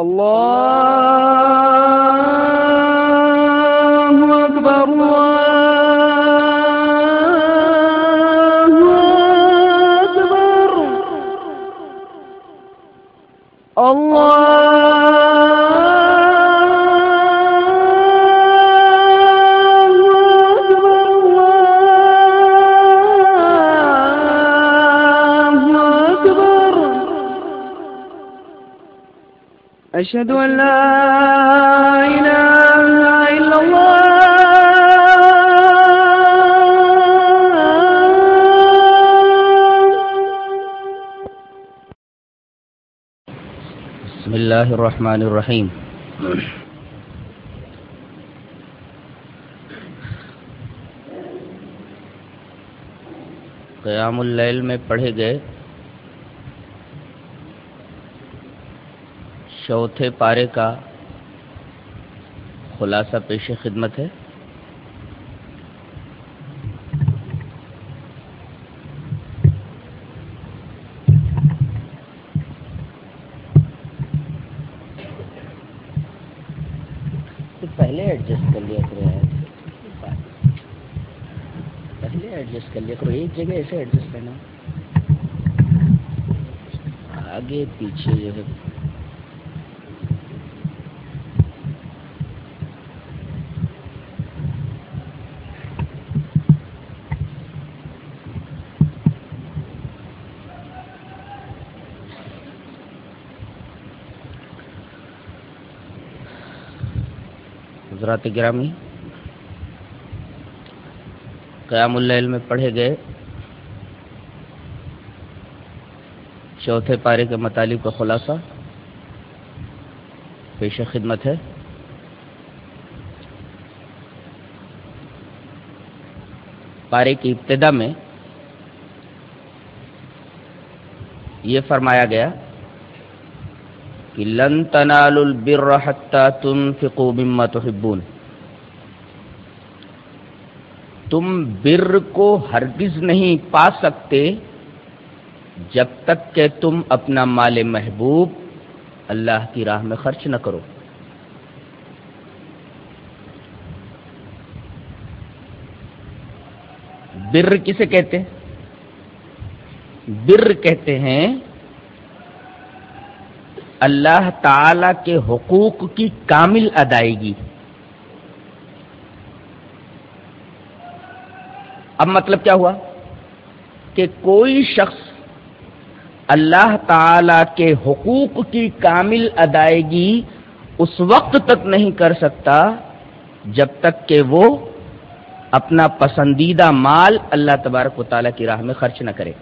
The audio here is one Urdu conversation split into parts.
اللہ أشهد أن لا إله إلا الله. بسم الله الرحمن الرحيم. قیام اللیل میں پڑھے گئے چوتھے پارے کا خلاصہ پیش خدمت ہے۔ پہلے ایڈجسٹ کر لیا کرو پہلے ایڈجسٹ کر لیا کرو۔ ایک جگہ ایسے ایڈجسٹ کرنا۔ آگے پیچھے جو ہے۔ حضرات گرامی قیام اللیل میں پڑھے گئے چوتھے پارے کے مطالب کا خلاصہ پیش خدمت ہے۔ پارے کی ابتدا میں یہ فرمایا گیا کہ لن تنالوا البر حتى تنفقوا مما تحبون۔ تم بر کو ہرگز نہیں پا سکتے جب تک کہ تم اپنا مال محبوب اللہ کی راہ میں خرچ نہ کرو۔ بر کسے کہتے ہیں؟ بر کہتے ہیں اللہ تعالی کے حقوق کی کامل ادائیگی۔ اب مطلب کیا ہوا؟ کہ کوئی شخص اللہ تعالی کے حقوق کی کامل ادائیگی اس وقت تک نہیں کر سکتا جب تک کہ وہ اپنا پسندیدہ مال اللہ تبارک و تعالیٰ کی راہ میں خرچ نہ کرے۔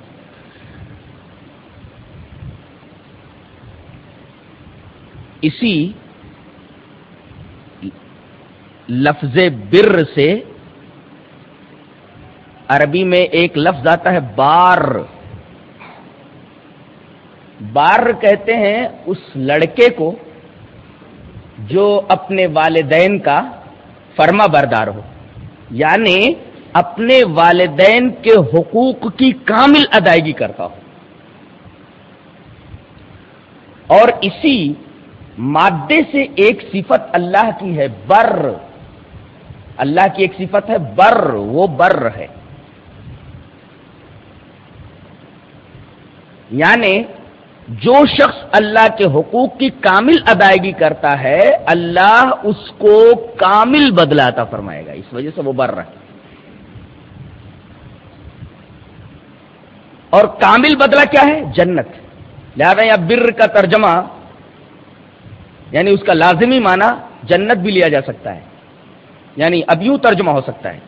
اسی لفظ بر سے عربی میں ایک لفظ آتا ہے بار۔ بار کہتے ہیں اس لڑکے کو جو اپنے والدین کا فرما بردار ہو یعنی اپنے والدین کے حقوق کی کامل ادائیگی کرتا ہو۔ اور اسی مادے سے ایک صفت اللہ کی ہے، بر۔ اللہ کی ایک صفت ہے، بر۔ وہ بر ہے۔ یعنی جو شخص اللہ کے حقوق کی کامل ادائیگی کرتا ہے، اللہ اس کو کامل بدلاتا فرمائے گا۔ اس وجہ سے وہ بر ہے۔ اور کامل بدلہ کیا ہے؟ جنت۔ لہذا یا بر کا ترجمہ یعنی اس کا لازمی معنی جنت بھی لیا جا سکتا ہے۔ یعنی اب یوں ترجمہ ہو سکتا ہے۔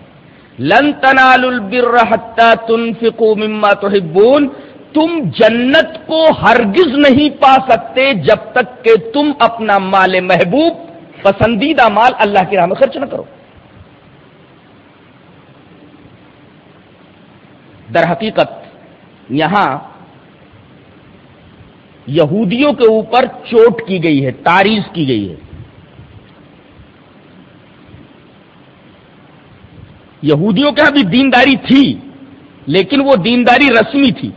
لن تنالوا البر حتى تنفقوا مما تحبون، تم جنت کو ہرگز نہیں پا سکتے جب تک کہ تم اپنا مال محبوب، پسندیدہ مال اللہ کی راہ میں خرچ نہ کرو۔ در حقیقت یہاں یہودیوں کے اوپر چوٹ کی گئی ہے، تاریخ کی گئی ہے۔ یہودیوں کے یہاں بھی دینداری تھی، لیکن وہ دینداری رسمی تھی۔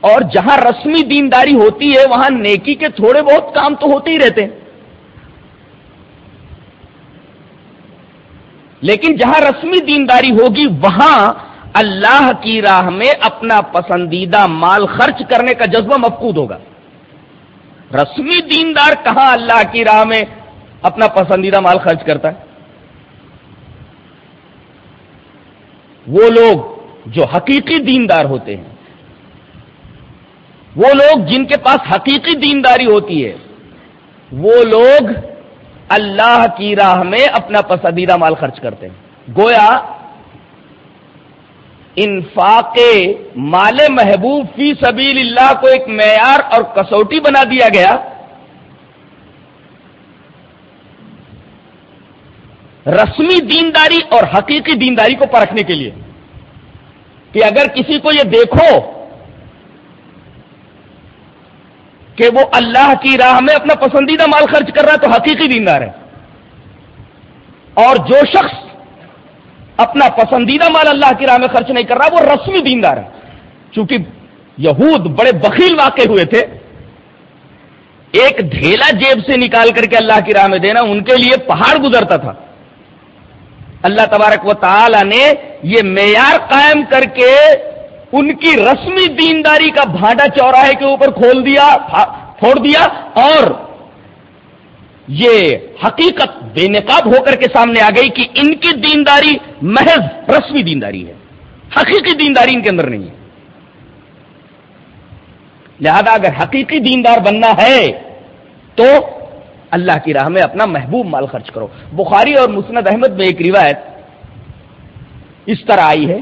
اور جہاں رسمی دینداری ہوتی ہے، وہاں نیکی کے تھوڑے بہت کام تو ہوتے ہی رہتے ہیں۔ لیکن جہاں رسمی دینداری ہوگی، وہاں اللہ کی راہ میں اپنا پسندیدہ مال خرچ کرنے کا جذبہ مفقود ہوگا۔ رسمی دیندار کہاں اللہ کی راہ میں اپنا پسندیدہ مال خرچ کرتا ہے؟ وہ لوگ جو حقیقی دیندار ہوتے ہیں، وہ لوگ جن کے پاس حقیقی دینداری ہوتی ہے، وہ لوگ اللہ کی راہ میں اپنا پسندیدہ مال خرچ کرتے ہیں۔ گویا انفاق مال محبوب فی سبیل اللہ کو ایک معیار اور کسوٹی بنا دیا گیا۔ رسمی دینداری اور حقیقی دینداری کو پرکھنے کے لیے۔ کہ اگر کسی کو یہ دیکھو کہ وہ اللہ کی راہ میں اپنا پسندیدہ مال خرچ کر رہا ہے تو حقیقی دیندار ہے۔ اور جو شخص اپنا پسندیدہ مال اللہ کی راہ میں خرچ نہیں کر رہا، وہ رسمی دیندار ہے۔ چونکہ یہود بڑے بخیل واقع ہوئے تھے۔ ایک ڈھیلا جیب سے نکال کر کے اللہ کی راہ میں دینا ان کے لیے پہاڑ گزرتا تھا۔ اللہ تبارک و تعالی نے یہ معیار قائم کر کے ان کی رسمی دینداری کا بھانڈا چوراہے کے اوپر کھول دیا پھوڑ دیا اور یہ حقیقت بے نقاب ہو کر کے سامنے آ گئی کہ ان کی دینداری محض رسمی دینداری ہے، حقیقی دینداری ان کے اندر نہیں ہے۔ لہذا اگر حقیقی دیندار بننا ہے تو اللہ کی راہ میں اپنا محبوب مال خرچ کرو۔ بخاری اور مسند احمد میں ایک روایت اس طرح آئی ہے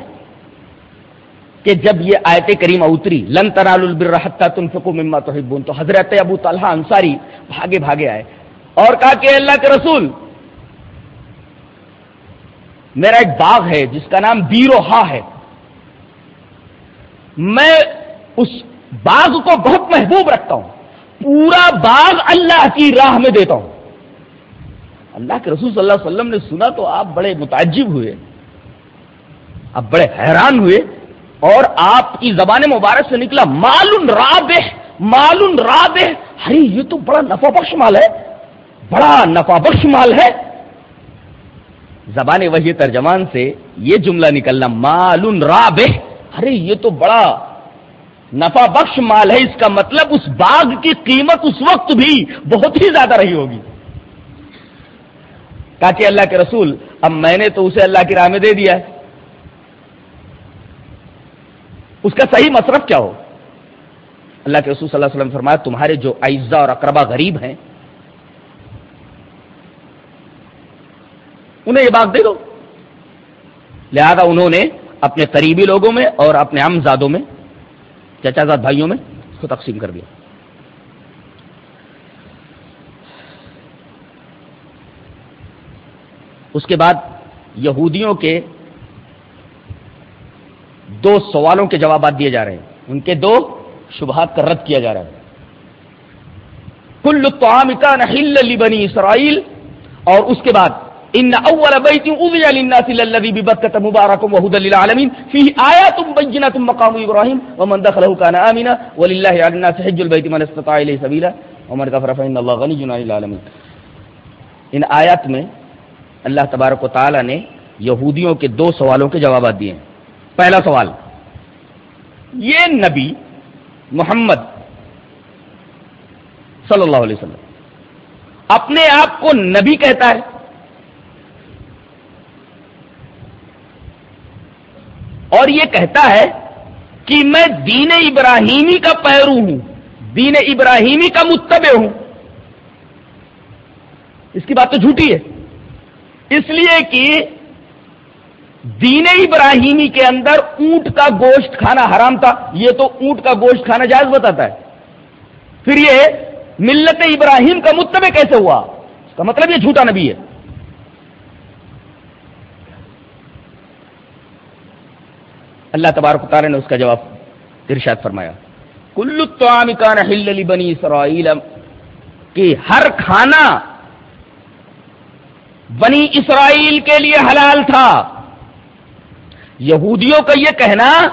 کہ جب یہ آیت کریمہ اتری، لن تنال البرحتہ تنفقوا مما تحبون تو حضرت ابو طلحہ انصاری بھاگے بھاگے آئے اور کہا کہ اللہ کے رسول میرا ایک باغ ہے، جس کا نام بیروہا ہے۔ میں اس باغ کو بہت محبوب رکھتا ہوں۔ پورا باغ اللہ کی راہ میں دیتا ہوں۔ اللہ کے رسول صلی اللہ علیہ وسلم نے سنا تو آپ بڑے متعجب ہوئے۔ آپ بڑے حیران ہوئے۔ اور آپ کی زبان مبارک سے نکلا، مالن راب مالن راب ہری، یہ تو بڑا نفع بخش مال ہے۔ بڑا نفع بخش مال ہے۔ زبان وحی ترجمان سے یہ جملہ نکلنا مالن راب ارے، یہ تو بڑا نفع بخش مال ہے۔ اس کا مطلب اس باغ کی قیمت اس وقت بھی بہت ہی زیادہ رہی ہوگی۔ کہ اللہ کے رسول، اب میں نے تو اسے اللہ کی راہ میں دے دیا ہے۔ اس کا صحیح مصرف کیا ہو؟ اللہ کے رسول صلی اللہ علیہ وسلم فرمایا، تمہارے جو اعزا اور اقربا غریب ہیں انہیں یہ بات دے دو۔ لہذا انہوں نے اپنے قریبی لوگوں میں اور اپنے ام زادوں میں، چچا زاد بھائیوں میں اس کو تقسیم کر دیا۔ اس کے بعد یہودیوں کے دو سوالوں کے جوابات دیے جا رہے ہیں۔ ان کے دو شبہات کا رد کیا جا رہا ہے۔ کل کا نہل بنی اسرائیل، اور اس کے بعد ان اول بیت اوذی للناس الذي ببكة مبارك وهدى للعالمين. فيه آيات بينات مقام ابراهيم ومن دخله كان امنا ولله على الناس حج البيت من استطاع اليه سبيلا. ومن كفر فان الله غني عن العالمين. ان آیات میں اللہ تبارک و تعالی نے یہودیوں کے دو سوالوں کے جوابات دیے ہیں. پہلا سوال، یہ نبی محمد صلی اللہ علیہ وسلم اپنے آپ کو نبی کہتا ہے؟ اور یہ کہتا ہے کہ میں دین ابراہیمی کا پیرو ہوں، دین ابراہیمی کا متبع ہوں۔ اس کی بات تو جھوٹی ہے۔ اس لیے کہ دین ابراہیمی کے اندر اونٹ کا گوشت کھانا حرام تھا۔ یہ تو اونٹ کا گوشت کھانا جائز بتاتا ہے۔ پھر یہ ملت ابراہیم کا متبع کیسے ہوا؟ اس کا مطلب یہ جھوٹا نبی ہے۔ اللہ تبارک تعالیٰ نے اس کا جواب ارشاد فرمایا۔ کل کان ہل بنی اسرائیل، کہ ہر کھانا بنی اسرائیل کے لیے حلال تھا۔ یہودیوں کا یہ کہنا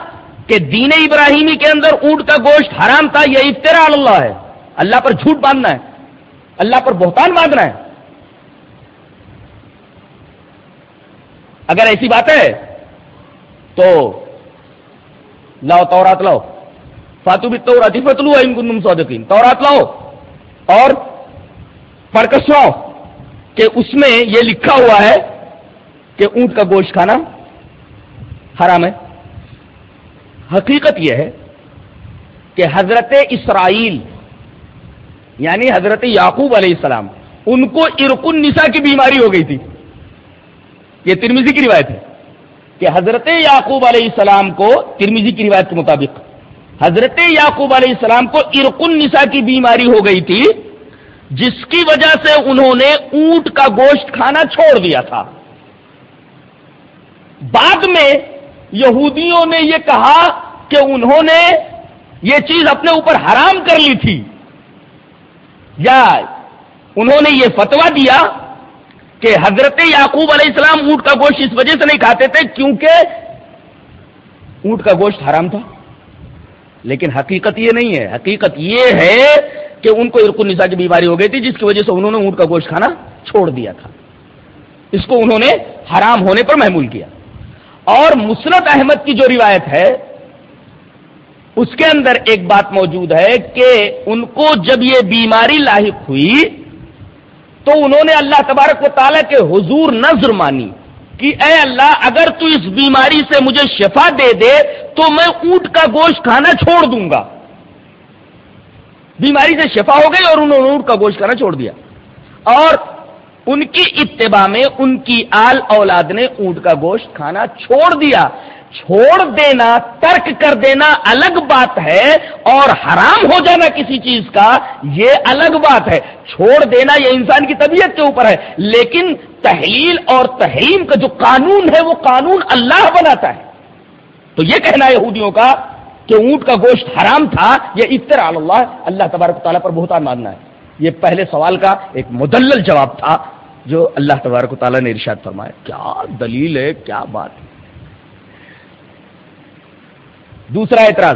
کہ دین ابراہیمی کے اندر اونٹ کا گوشت حرام تھا، یہ افطرا اللہ ہے۔ اللہ پر جھوٹ باندھنا ہے۔ اللہ پر بہتان باندھنا ہے۔ اگر ایسی بات ہے، تو لاؤ تورات لاؤ فاتو بھی تو فتلو ان سودقین تورات لاؤ اور پڑھ کر سناؤ کہ اس میں یہ لکھا ہوا ہے کہ اونٹ کا گوشت کھانا حرام ہے حقیقت یہ ہے کہ حضرت اسرائیل یعنی حضرت یعقوب علیہ السلام ان کو ارکن نسا کی بیماری ہو گئی تھی یہ ترمیزی کی روایت ہے کہ حضرت یعقوب علیہ السلام کو ترمیزی کی روایت کے مطابق، حضرت یعقوب علیہ السلام کو ارکن نسا کی بیماری ہو گئی تھی، جس کی وجہ سے انہوں نے اونٹ کا گوشت کھانا چھوڑ دیا تھا۔ بعد میں یہودیوں نے یہ کہا کہ انہوں نے یہ چیز اپنے اوپر حرام کر لی تھی۔ یا انہوں نے یہ فتوا دیا کہ حضرت یعقوب علیہ السلام اونٹ کا گوشت اس وجہ سے نہیں کھاتے تھے کیونکہ اونٹ کا گوشت حرام تھا۔ لیکن حقیقت یہ نہیں ہے۔ حقیقت یہ ہے کہ ان کو ارکن نسا کی بیماری ہو گئی تھی جس کی وجہ سے انہوں نے اونٹ کا گوشت کھانا چھوڑ دیا تھا۔ اس کو انہوں نے حرام ہونے پر محمول کیا۔ اور مسرت احمد کی جو روایت ہے، اس کے اندر ایک بات موجود ہے کہ ان کو جب یہ بیماری لاحق ہوئی تو انہوں نے اللہ تبارک و تعالیٰ کے حضور نظر مانی کہ اے اللہ، اگر تو اس بیماری سے مجھے شفا دے دے، تو میں اونٹ کا گوشت کھانا چھوڑ دوں گا۔ بیماری سے شفا ہو گئی اور انہوں نے اونٹ کا گوشت کھانا چھوڑ دیا۔ اور ان کی اتباع میں ان کی آل اولاد نے اونٹ کا گوشت کھانا چھوڑ دیا۔ چھوڑ دینا، ترک کر دینا الگ بات ہے اور حرام ہو جانا کسی چیز کا، یہ الگ بات ہے۔ چھوڑ دینا یہ انسان کی طبیعت کے اوپر ہے، لیکن تحلیل اور تحریم کا جو قانون ہے، وہ قانون اللہ بناتا ہے۔ تو یہ کہنا یہودیوں کا کہ اونٹ کا گوشت حرام تھا، یہ افطر اللہ اللہ تبارک تعالیٰ پر بہت ماننا ہے۔ یہ پہلے سوال کا ایک مدلل جواب تھا، جو اللہ تبارک تعالیٰ نے ارشاد فرمایا۔ کیا دلیل ہے؟ کیا بات ہے؟ دوسرا اعتراض۔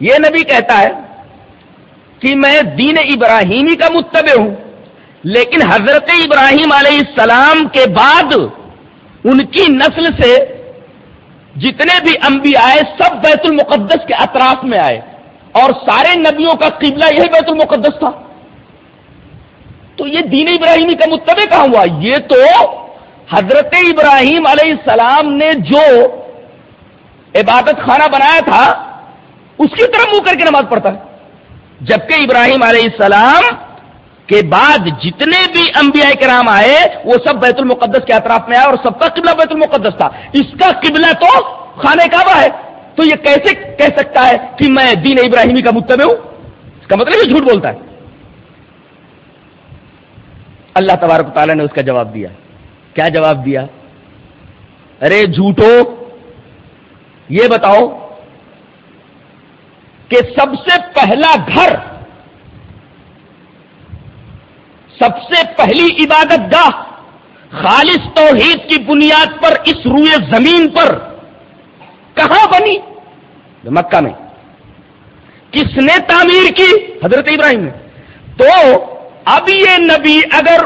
یہ نبی کہتا ہے کہ میں دین ابراہیمی کا متبع ہوں، لیکن حضرت ابراہیم علیہ السلام کے بعد ان کی نسل سے جتنے بھی انبیاء آئے، سب بیت المقدس کے اطراف میں آئے۔ اور سارے نبیوں کا قبلہ یہی بیت المقدس تھا۔ تو یہ دین ابراہیمی کا متبع کہاں ہوا؟ یہ تو حضرت ابراہیم علیہ السلام نے جو عبادت خانہ بنایا تھا، اس کی طرف منہ کر کے نماز پڑھتا ہے۔ جبکہ ابراہیم علیہ السلام کے بعد جتنے بھی انبیاء کرام آئے، وہ سب بیت المقدس کے اطراف میں آئے اور سب کا قبلہ بیت المقدس تھا۔ اس کا قبلہ تو خانہ کعبہ ہے۔ تو یہ کیسے کہہ سکتا ہے کہ میں دین ابراہیمی کا متبع ہوں؟ اس کا مطلب یہ جھوٹ بولتا ہے۔ اللہ تبارک تعالیٰ نے اس کا جواب دیا۔ کیا جواب دیا؟ ارے جھوٹو یہ بتاؤ کہ سب سے پہلا گھر، سب سے پہلی عبادت گاہ خالص توحید کی بنیاد پر اس روئے زمین پر کہاں بنی؟ مکہ میں۔ کس نے تعمیر کی؟ حضرت ابراہیم نے۔ تو اب یہ نبی اگر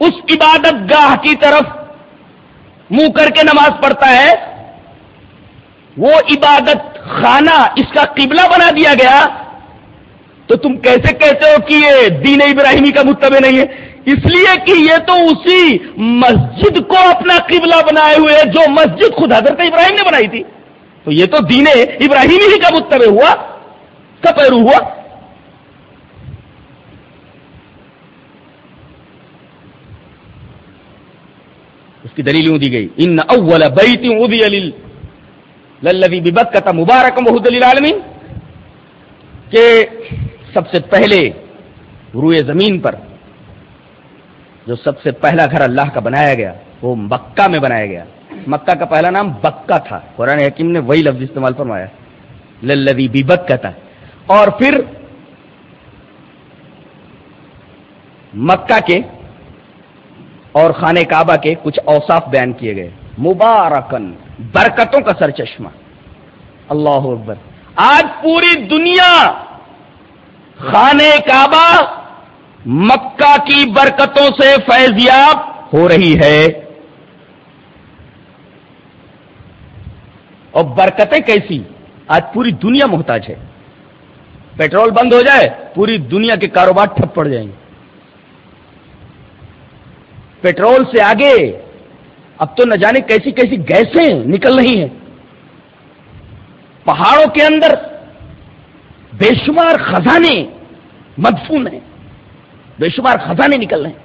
اس عبادت گاہ کی طرف منہ کر کے نماز پڑھتا ہے، وہ عبادت خانہ اس کا قبلہ بنا دیا گیا۔ تو تم کیسے کہتے ہو کہ یہ دین ابراہیمی کا متبع نہیں ہے؟ اس لیے کہ یہ تو اسی مسجد کو اپنا قبلہ بنائے ہوئے جو مسجد خود حضرت ابراہیم نے بنائی تھی۔ تو یہ تو دین ابراہیمی ہی کا متبع ہوا، کا پیرو ہوا۔ اس کی دلیل دی گئی۔ ان اول بیت ادی علی للذی ببکہ مبارک محد للعالمین کہ سب سے پہلے روئے زمین پر جو سب سے پہلا گھر اللہ کا بنایا گیا، وہ مکہ میں بنایا گیا۔ مکہ کا پہلا نام بکہ تھا۔ قرآن حکیم نے وہی لفظ استعمال فرمایا۔ للذی ببکہ تھا اور پھر مکہ کے اور خانہ کعبہ کے کچھ اوصاف بیان کیے گئے۔ مبارکن برکتوں کا سر چشمہ اللہ اکبر۔ آج پوری دنیا خانے کعبہ مکہ کی برکتوں سے فیضیاب ہو رہی ہے۔ اور برکتیں کیسی؟ آج پوری دنیا محتاج ہے۔ پیٹرول بند ہو جائے، پوری دنیا کے کاروبار ٹھپ پڑ جائیں۔ گے پیٹرول سے آگے، اب تو نہ جانے کیسی کیسی گیسیں نکل رہی ہیں۔ پہاڑوں کے اندر بے شمار خزانے مدفون ہیں۔ بے شمار خزانے نکل رہے ہیں۔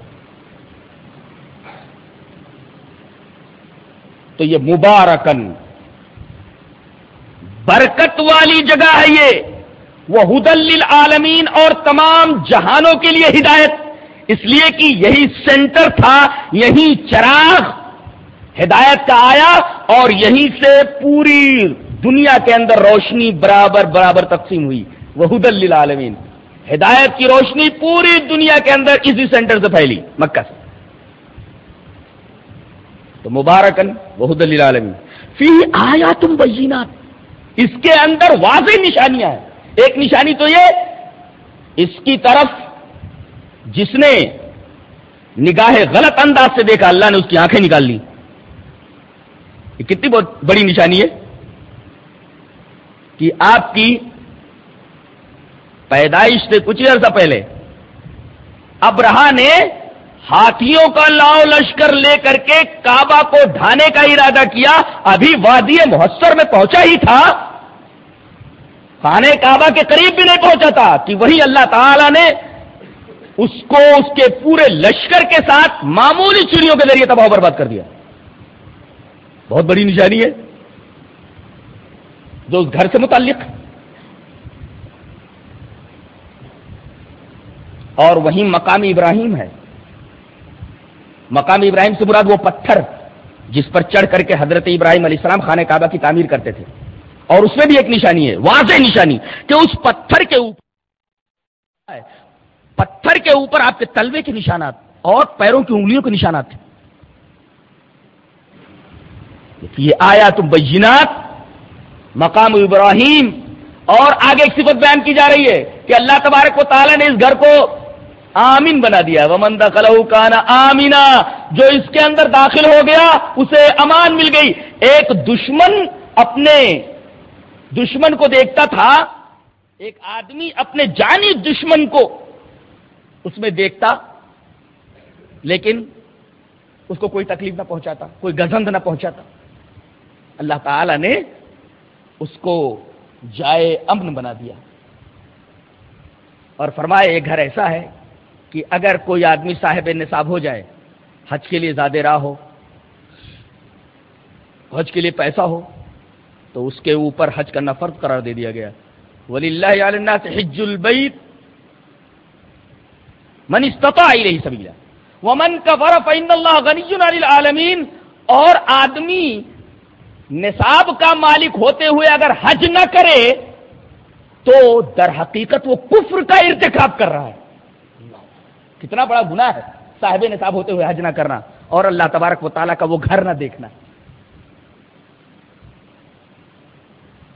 تو یہ مبارکن برکت والی جگہ ہے یہ۔ وہ حدل عالمین اور تمام جہانوں کے لیے ہدایت۔ اس لیے کہ یہی سینٹر تھا، یہی چراغ ہدایت کا آیا اور یہیں سے پوری دنیا کے اندر روشنی برابر برابر تقسیم ہوئی۔ وہ حدل عالمین ہدایت کی روشنی پوری دنیا کے اندر اسی سینٹر سے پھیلی، مکہ سے۔ تو مبارکن وہ حدل فی آیا تم بجینات اس کے اندر واضح نشانیاں ہیں۔ ایک نشانی تو یہ، اس کی طرف جس نے نگاہ غلط انداز سے دیکھا، اللہ نے اس کی آنکھیں نکال لی یہ کتنی بہت بڑی نشانی ہے کہ آپ کی پیدائش سے کچھ عرصہ پہلے ابرہا نے ہاتھیوں کا لاؤ لشکر لے کر کے کعبہ کو ڈھانے کا ارادہ کیا۔ ابھی وادی محسر میں پہنچا ہی تھا۔ خانے کعبہ کے قریب بھی نہیں پہنچا تھا کہ وہی اللہ تعالی نے اس کو اس کے پورے لشکر کے ساتھ معمولی چڑیوں کے ذریعے تباہ برباد کر دیا۔ بہت بڑی نشانی ہے۔ جو اس گھر سے متعلق۔ اور وہیں مقامی ابراہیم ہے۔ مقامی ابراہیم سے مراد وہ پتھر جس پر چڑھ کر کے حضرت ابراہیم علیہ السلام خانہ کعبہ کی تعمیر کرتے تھے۔ اور اس میں بھی ایک نشانی ہے، واضح نشانی کہ اس پتھر کے اوپر پتھر کے اوپر آپ کے تلوے کے نشانات اور پیروں کی انگلیوں کے نشانات تھے۔ یہ آیا تم بینات، مقام ابراہیم، اور آگے ایک صفت بیان کی جا رہی ہے کہ اللہ تبارک و تعالیٰ نے اس گھر کو آمین بنا دیا۔ ومن دخلہ کانا آمینا جو اس کے اندر داخل ہو گیا، اسے امان مل گئی۔ ایک دشمن اپنے دشمن کو دیکھتا تھا، ایک آدمی اپنے جانی دشمن کو اس میں دیکھتا، لیکن اس کو کوئی تکلیف نہ پہنچاتا، کوئی گزند نہ پہنچاتا۔ اللہ تعالی نے اس کو جائے امن بنا دیا۔ اور فرمایا، یہ گھر ایسا ہے کہ اگر کوئی آدمی صاحب نصاب ہو جائے، حج کے لیے زیادہ راہ ہو، حج کے لیے پیسہ ہو، تو اس کے اوپر حج کرنا فرض قرار دے دیا گیا۔ ولی اللہ سے حج البعید من استطاع رہی سبیلا. ومن کفر فإن اللہ غنی العالمین، اور آدمی نصاب کا مالک ہوتے ہوئے اگر حج نہ کرے، تو در حقیقت وہ کفر کا ارتکاب کر رہا ہے۔ کتنا بڑا گناہ ہے صاحب نصاب ہوتے ہوئے حج نہ کرنا، اور اللہ تبارک و تعالیٰ کا وہ گھر نہ دیکھنا۔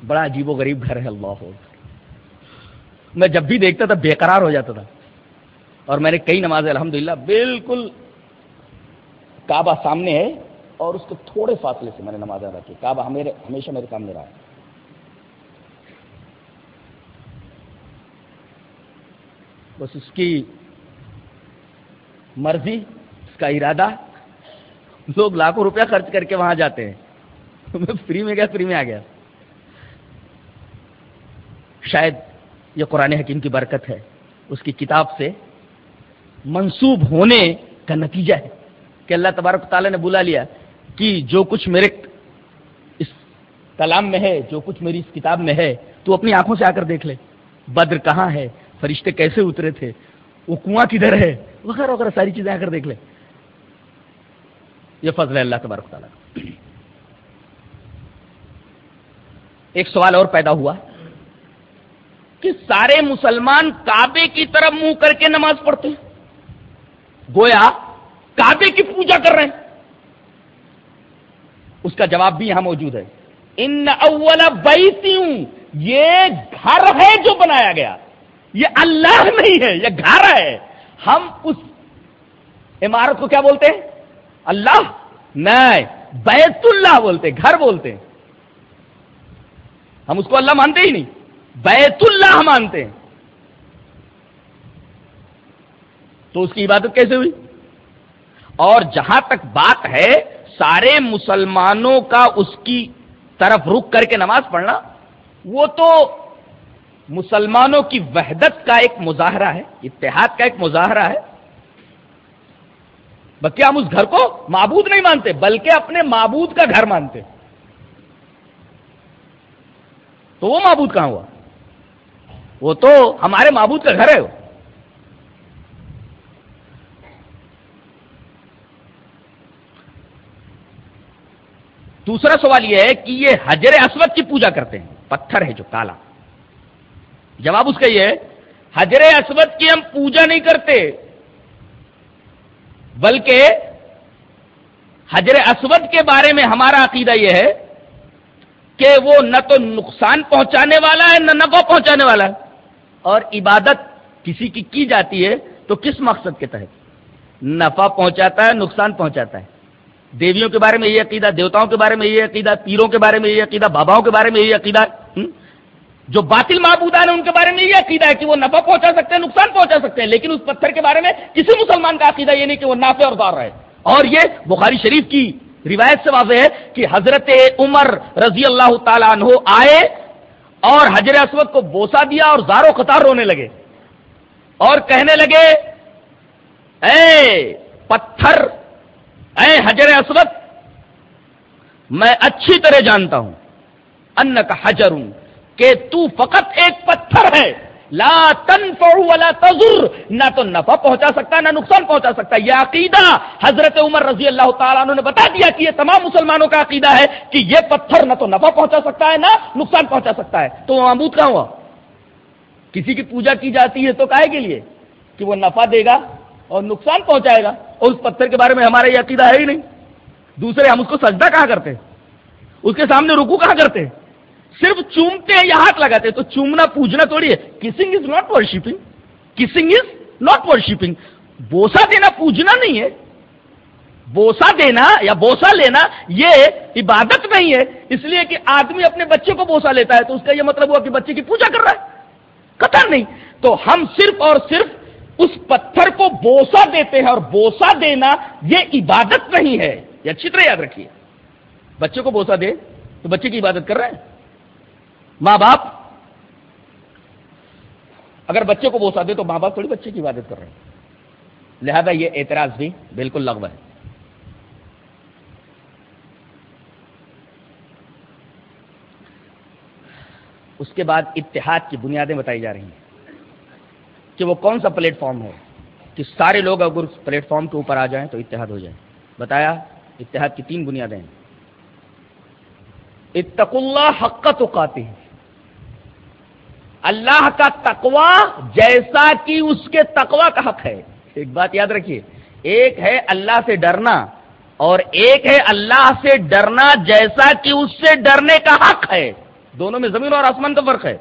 بڑا عجیب و غریب گھر ہے، اللہ میں جب بھی دیکھتا تھا، بے قرار ہو جاتا تھا۔ اور میں نے کئی نمازیں الحمد للہ بالکل کعبہ سامنے ہے اور اس کے تھوڑے فاصلے سے میں نے نماز ادا کی۔ کعبہ میرے ہمیشہ میرے سامنے رہا ہے۔ بس اس کی مرضی، اس کا ارادہ۔ لوگ لاکھوں روپیہ خرچ کر کے وہاں جاتے ہیں۔ میں فری میں گیا، فری میں آ گیا۔ شاید یہ قرآن حکیم کی برکت ہے۔ اس کی کتاب سے منسوب ہونے کا نتیجہ ہے کہ اللہ تبارک تعالیٰ نے بلا لیا کہ جو کچھ میرے اس کلام میں ہے، جو کچھ میری اس کتاب میں ہے، تو اپنی آنکھوں سے آ کر دیکھ لے۔ بدر کہاں ہے؟ فرشتے کیسے اترے تھے؟ وہ کنواں کدھر ہے؟ وغیرہ وغیرہ، ساری چیزیں آ کر دیکھ لے۔ یہ فضل ہے اللہ تبارک تعالیٰ ایک سوال اور پیدا ہوا کہ سارے مسلمان کعبے کی طرف منہ کر کے نماز پڑھتے ہیں۔ گویا کعبے کی پوجا کر رہے ہیں۔ اس کا جواب بھی یہاں موجود ہے۔ ان اول بیتیوں، یہ گھر ہے جو بنایا گیا۔ یہ اللہ نہیں ہے، یہ گھر ہے۔ ہم اس عمارت کو کیا بولتے ہیں؟ اللہ نہیں، بیت اللہ بولتے گھر بولتے ہیں۔ ہم اس کو اللہ مانتے ہی نہیں، بیت اللہ مانتے ہیں۔ تو اس کی عبادت کیسے ہوئی؟ اور جہاں تک بات ہے، سارے مسلمانوں کا اس کی طرف رک کر کے نماز پڑھنا، وہ تو مسلمانوں کی وحدت کا ایک مظاہرہ ہے، اتحاد کا ایک مظاہرہ ہے۔ بلکہ ہم اس گھر کو معبود نہیں مانتے، بلکہ اپنے معبود کا گھر مانتے۔ تو وہ معبود کہاں ہوا؟ وہ تو ہمارے معبود کا گھر ہے۔ وہ دوسرا سوال یہ ہے کہ یہ حجر اسود کی پوجا کرتے ہیں۔ پتھر ہے جو کالا۔ جواب اس کا یہ ہے، حجر اسود کی ہم پوجا نہیں کرتے، بلکہ حجر اسود کے بارے میں ہمارا عقیدہ یہ ہے کہ وہ نہ تو نقصان پہنچانے والا ہے، نہ نفع پہنچانے والا ہے۔ اور عبادت کسی کی کی جاتی ہے تو کس مقصد کے تحت؟ نفع پہنچاتا ہے، نقصان پہنچاتا ہے۔ دیویوں کے بارے میں یہ عقیدہ، دیوتاؤں کے بارے میں یہ عقیدہ، پیروں کے بارے میں یہ عقیدہ، باباؤں کے بارے میں یہ عقیدہ جو باطل معبودان ہیں ان کے بارے میں یہ عقیدہ ہے کہ وہ نفع پہنچا سکتے ہیں نقصان پہنچا سکتے ہیں، لیکن اس پتھر کے بارے میں کسی مسلمان کا عقیدہ یہ نہیں کہ وہ نافع اور دار رہے۔ اور یہ بخاری شریف کی روایت سے واضح ہے کہ حضرت عمر رضی اللہ تعالیٰ عنہ آئے اور حجر اسود کو بوسا دیا اور زارو قطار رونے لگے۔ اور کہنے لگے، اے پتھر اے حجر اسود، میں اچھی طرح جانتا ہوں ان کا حجر ہوں کہ تو فقط ایک پتھر ہے، لا تنفع ولا تضر، نہ تو نفع پہنچا سکتا، نہ نقصان پہنچا سکتا۔ یہ عقیدہ حضرت عمر رضی اللہ تعالیٰ عنہ نے بتا دیا کہ یہ تمام مسلمانوں کا عقیدہ ہے کہ یہ پتھر نہ تو نفع پہنچا سکتا ہے، نہ نقصان پہنچا سکتا ہے۔ تو وہ معبود کہاں ہوا؟ کسی کی پوجا کی جاتی ہے تو کہے کے لیے کہ وہ نفع دے گا؟ اور نقصان پہنچائے گا اور اس پتھر کے بارے میں ہمارا یہ عقیدہ ہے ہی نہیں۔ دوسرے ہم اس کو سجدہ کہاں کرتے؟ اس کے سامنے رکو کہاں کرتے؟ صرف چومتے ہیں یا ہاتھ لگاتے تو چومنا، پوجنا تھوڑی ہے۔ Kissing is not worshipping kissing is not worshipping بوسا دینا، پوجنا نہیں ہے۔ بوسا دینا یا بوسا لینا یہ عبادت نہیں ہے۔ اس لیے کہ آدمی اپنے بچے کو بوسا لیتا ہے، تو اس کا یہ مطلب ہوا کہ بچے کی پوجا کر رہا ہے۔ قطر نہیں۔ تو ہم صرف اور صرف اس پتھر کو بوسا دیتے ہیں اور بوسا دینا یہ عبادت نہیں ہے۔ یہ اچھی طرح یاد رکھیے۔ بچے کو بوسا دے تو بچے کی عبادت کر رہے ہیں ماں باپ، اگر بچے کو بوسا دے تو ماں باپ تھوڑی بچے کی عبادت کر رہے ہیں۔ لہذا یہ اعتراض بھی بالکل لغو ہے۔ اس کے بعد اتحاد کی بنیادیں بتائی جا رہی ہیں۔ کہ وہ کون سا پلیٹ فارم ہے کہ سارے لوگ اگر اس پلیٹ فارم کے اوپر آ جائیں تو اتحاد ہو جائے بتایا، اتحاد کی تین بنیادیں ہیں۔ اتق اللہ حق تو ہیں اللہ کا تقوا جیسا کہ اس کے تقوا کا حق ہے۔ ایک بات یاد رکھیے، ایک ہے اللہ سے ڈرنا اور ایک ہے اللہ سے ڈرنا جیسا کہ اس سے ڈرنے کا حق ہے۔ دونوں میں زمین اور آسمان کا فرق ہے۔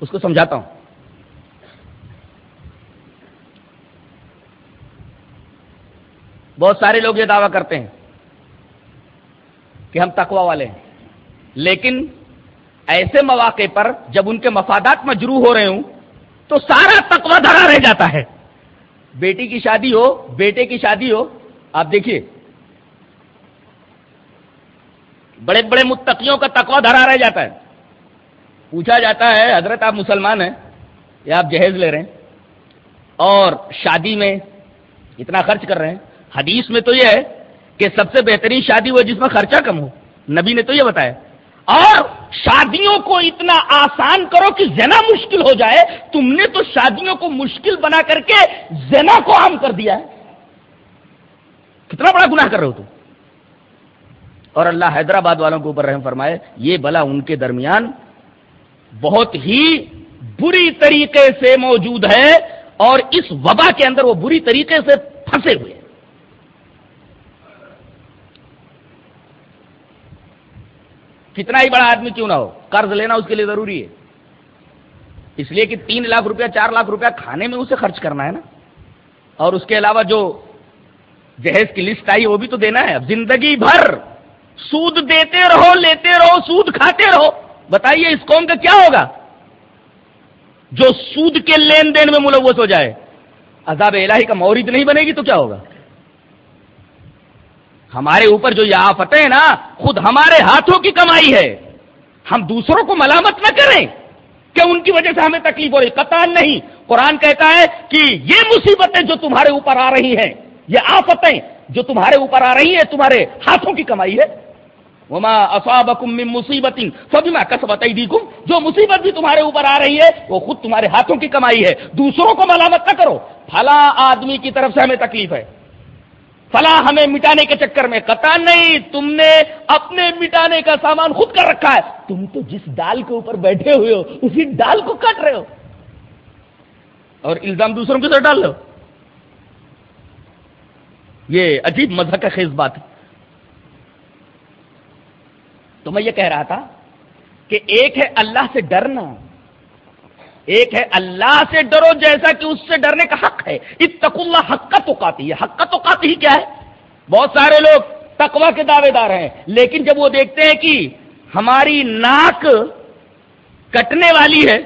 اس کو سمجھاتا ہوں۔ بہت سارے لوگ یہ دعویٰ کرتے ہیں کہ ہم تقوا والے ہیں۔ لیکن ایسے مواقع پر جب ان کے مفادات مجرو ہو رہے ہوں، تو سارا تقوا دھرا رہ جاتا ہے۔ بیٹی کی شادی ہو، بیٹے کی شادی ہو، آپ دیکھیے۔ بڑے بڑے متقیوں کا تقوا دھرا رہ جاتا ہے۔ پوچھا جاتا ہے، حضرت آپ مسلمان ہیں یا آپ جہیز لے رہے ہیں؟ اور شادی میں اتنا خرچ کر رہے ہیں؟ حدیث میں تو یہ ہے کہ سب سے بہترین شادی وہ جس میں خرچہ کم ہو۔ نبی نے تو یہ بتایا۔ اور شادیوں کو اتنا آسان کرو کہ زنا مشکل ہو جائے۔ تم نے تو شادیوں کو مشکل بنا کر کے زنا کو عام کر دیا ہے۔ کتنا بڑا گناہ کر رہے ہو تم؟ اور اللہ حیدرآباد والوں کے اوپر رحم فرمائے، یہ بلا ان کے درمیان بہت ہی بری طریقے سے موجود ہے اور اس وبا کے اندر وہ بری طریقے سے پھنسے ہوئے کتنا ہی بڑا آدمی کیوں نہ ہو، قرض لینا اس کے لیے ضروری ہے۔ اس لیے کہ تین لاکھ روپیہ، چار لاکھ روپیہ کھانے میں اسے خرچ کرنا ہے نا۔ اور اس کے علاوہ جو جہیز کی لسٹ آئی وہ بھی تو دینا ہے۔ زندگی بھر سود دیتے رہو، لیتے رہو، سود کھاتے رہو۔ بتائیے اس قوم کا کیا ہوگا؟ جو سود کے لین دین میں ملوث ہو جائے، عذاب الہی کا مورد نہیں بنے گی تو کیا ہوگا؟ ہمارے اوپر جو یہ آفتیں نا، خود ہمارے ہاتھوں کی کمائی ہے۔ ہم دوسروں کو ملامت نہ کریں کہ ان کی وجہ سے ہمیں تکلیف ہو رہی۔ قطان نہیں۔ قرآن کہتا ہے کہ یہ مصیبتیں جو تمہارے اوپر آ رہی ہیں، یہ آفتیں جو تمہارے اوپر آ رہی ہیں، تمہارے ہاتھوں کی کمائی ہے۔ وما اصابکم من مصیبت فبما کسبت ایدیکم جو مصیبت بھی تمہارے اوپر آ رہی ہے، وہ خود تمہارے ہاتھوں کی کمائی ہے۔ دوسروں کو ملامت نہ کرو۔ فلاں آدمی کی طرف سے ہمیں تکلیف ہے۔ فلاں ہمیں مٹانے کے چکر میں قطع نہیں۔ تم نے اپنے مٹانے کا سامان خود کر رکھا ہے۔ تم تو جس ڈال کے اوپر بیٹھے ہوئے ہو، اسی ڈال کو کٹ رہے ہو۔ اور الزام دوسروں کے ساتھ ڈال لو۔ یہ عجیب مذہب کا خیز بات ہے۔ تو میں یہ کہہ رہا تھا کہ ایک ہے اللہ سے ڈرنا، ایک ہے اللہ سے ڈرو جیسا کہ اس سے ڈرنے کا حق ہے۔ اتق اللہ حق کا تو کاتی ہے حق کا تو کاتی ہی کیا ہے؟ بہت سارے لوگ تقوا کے دعوے دار ہیں، لیکن جب وہ دیکھتے ہیں کہ ہماری ناک کٹنے والی ہے،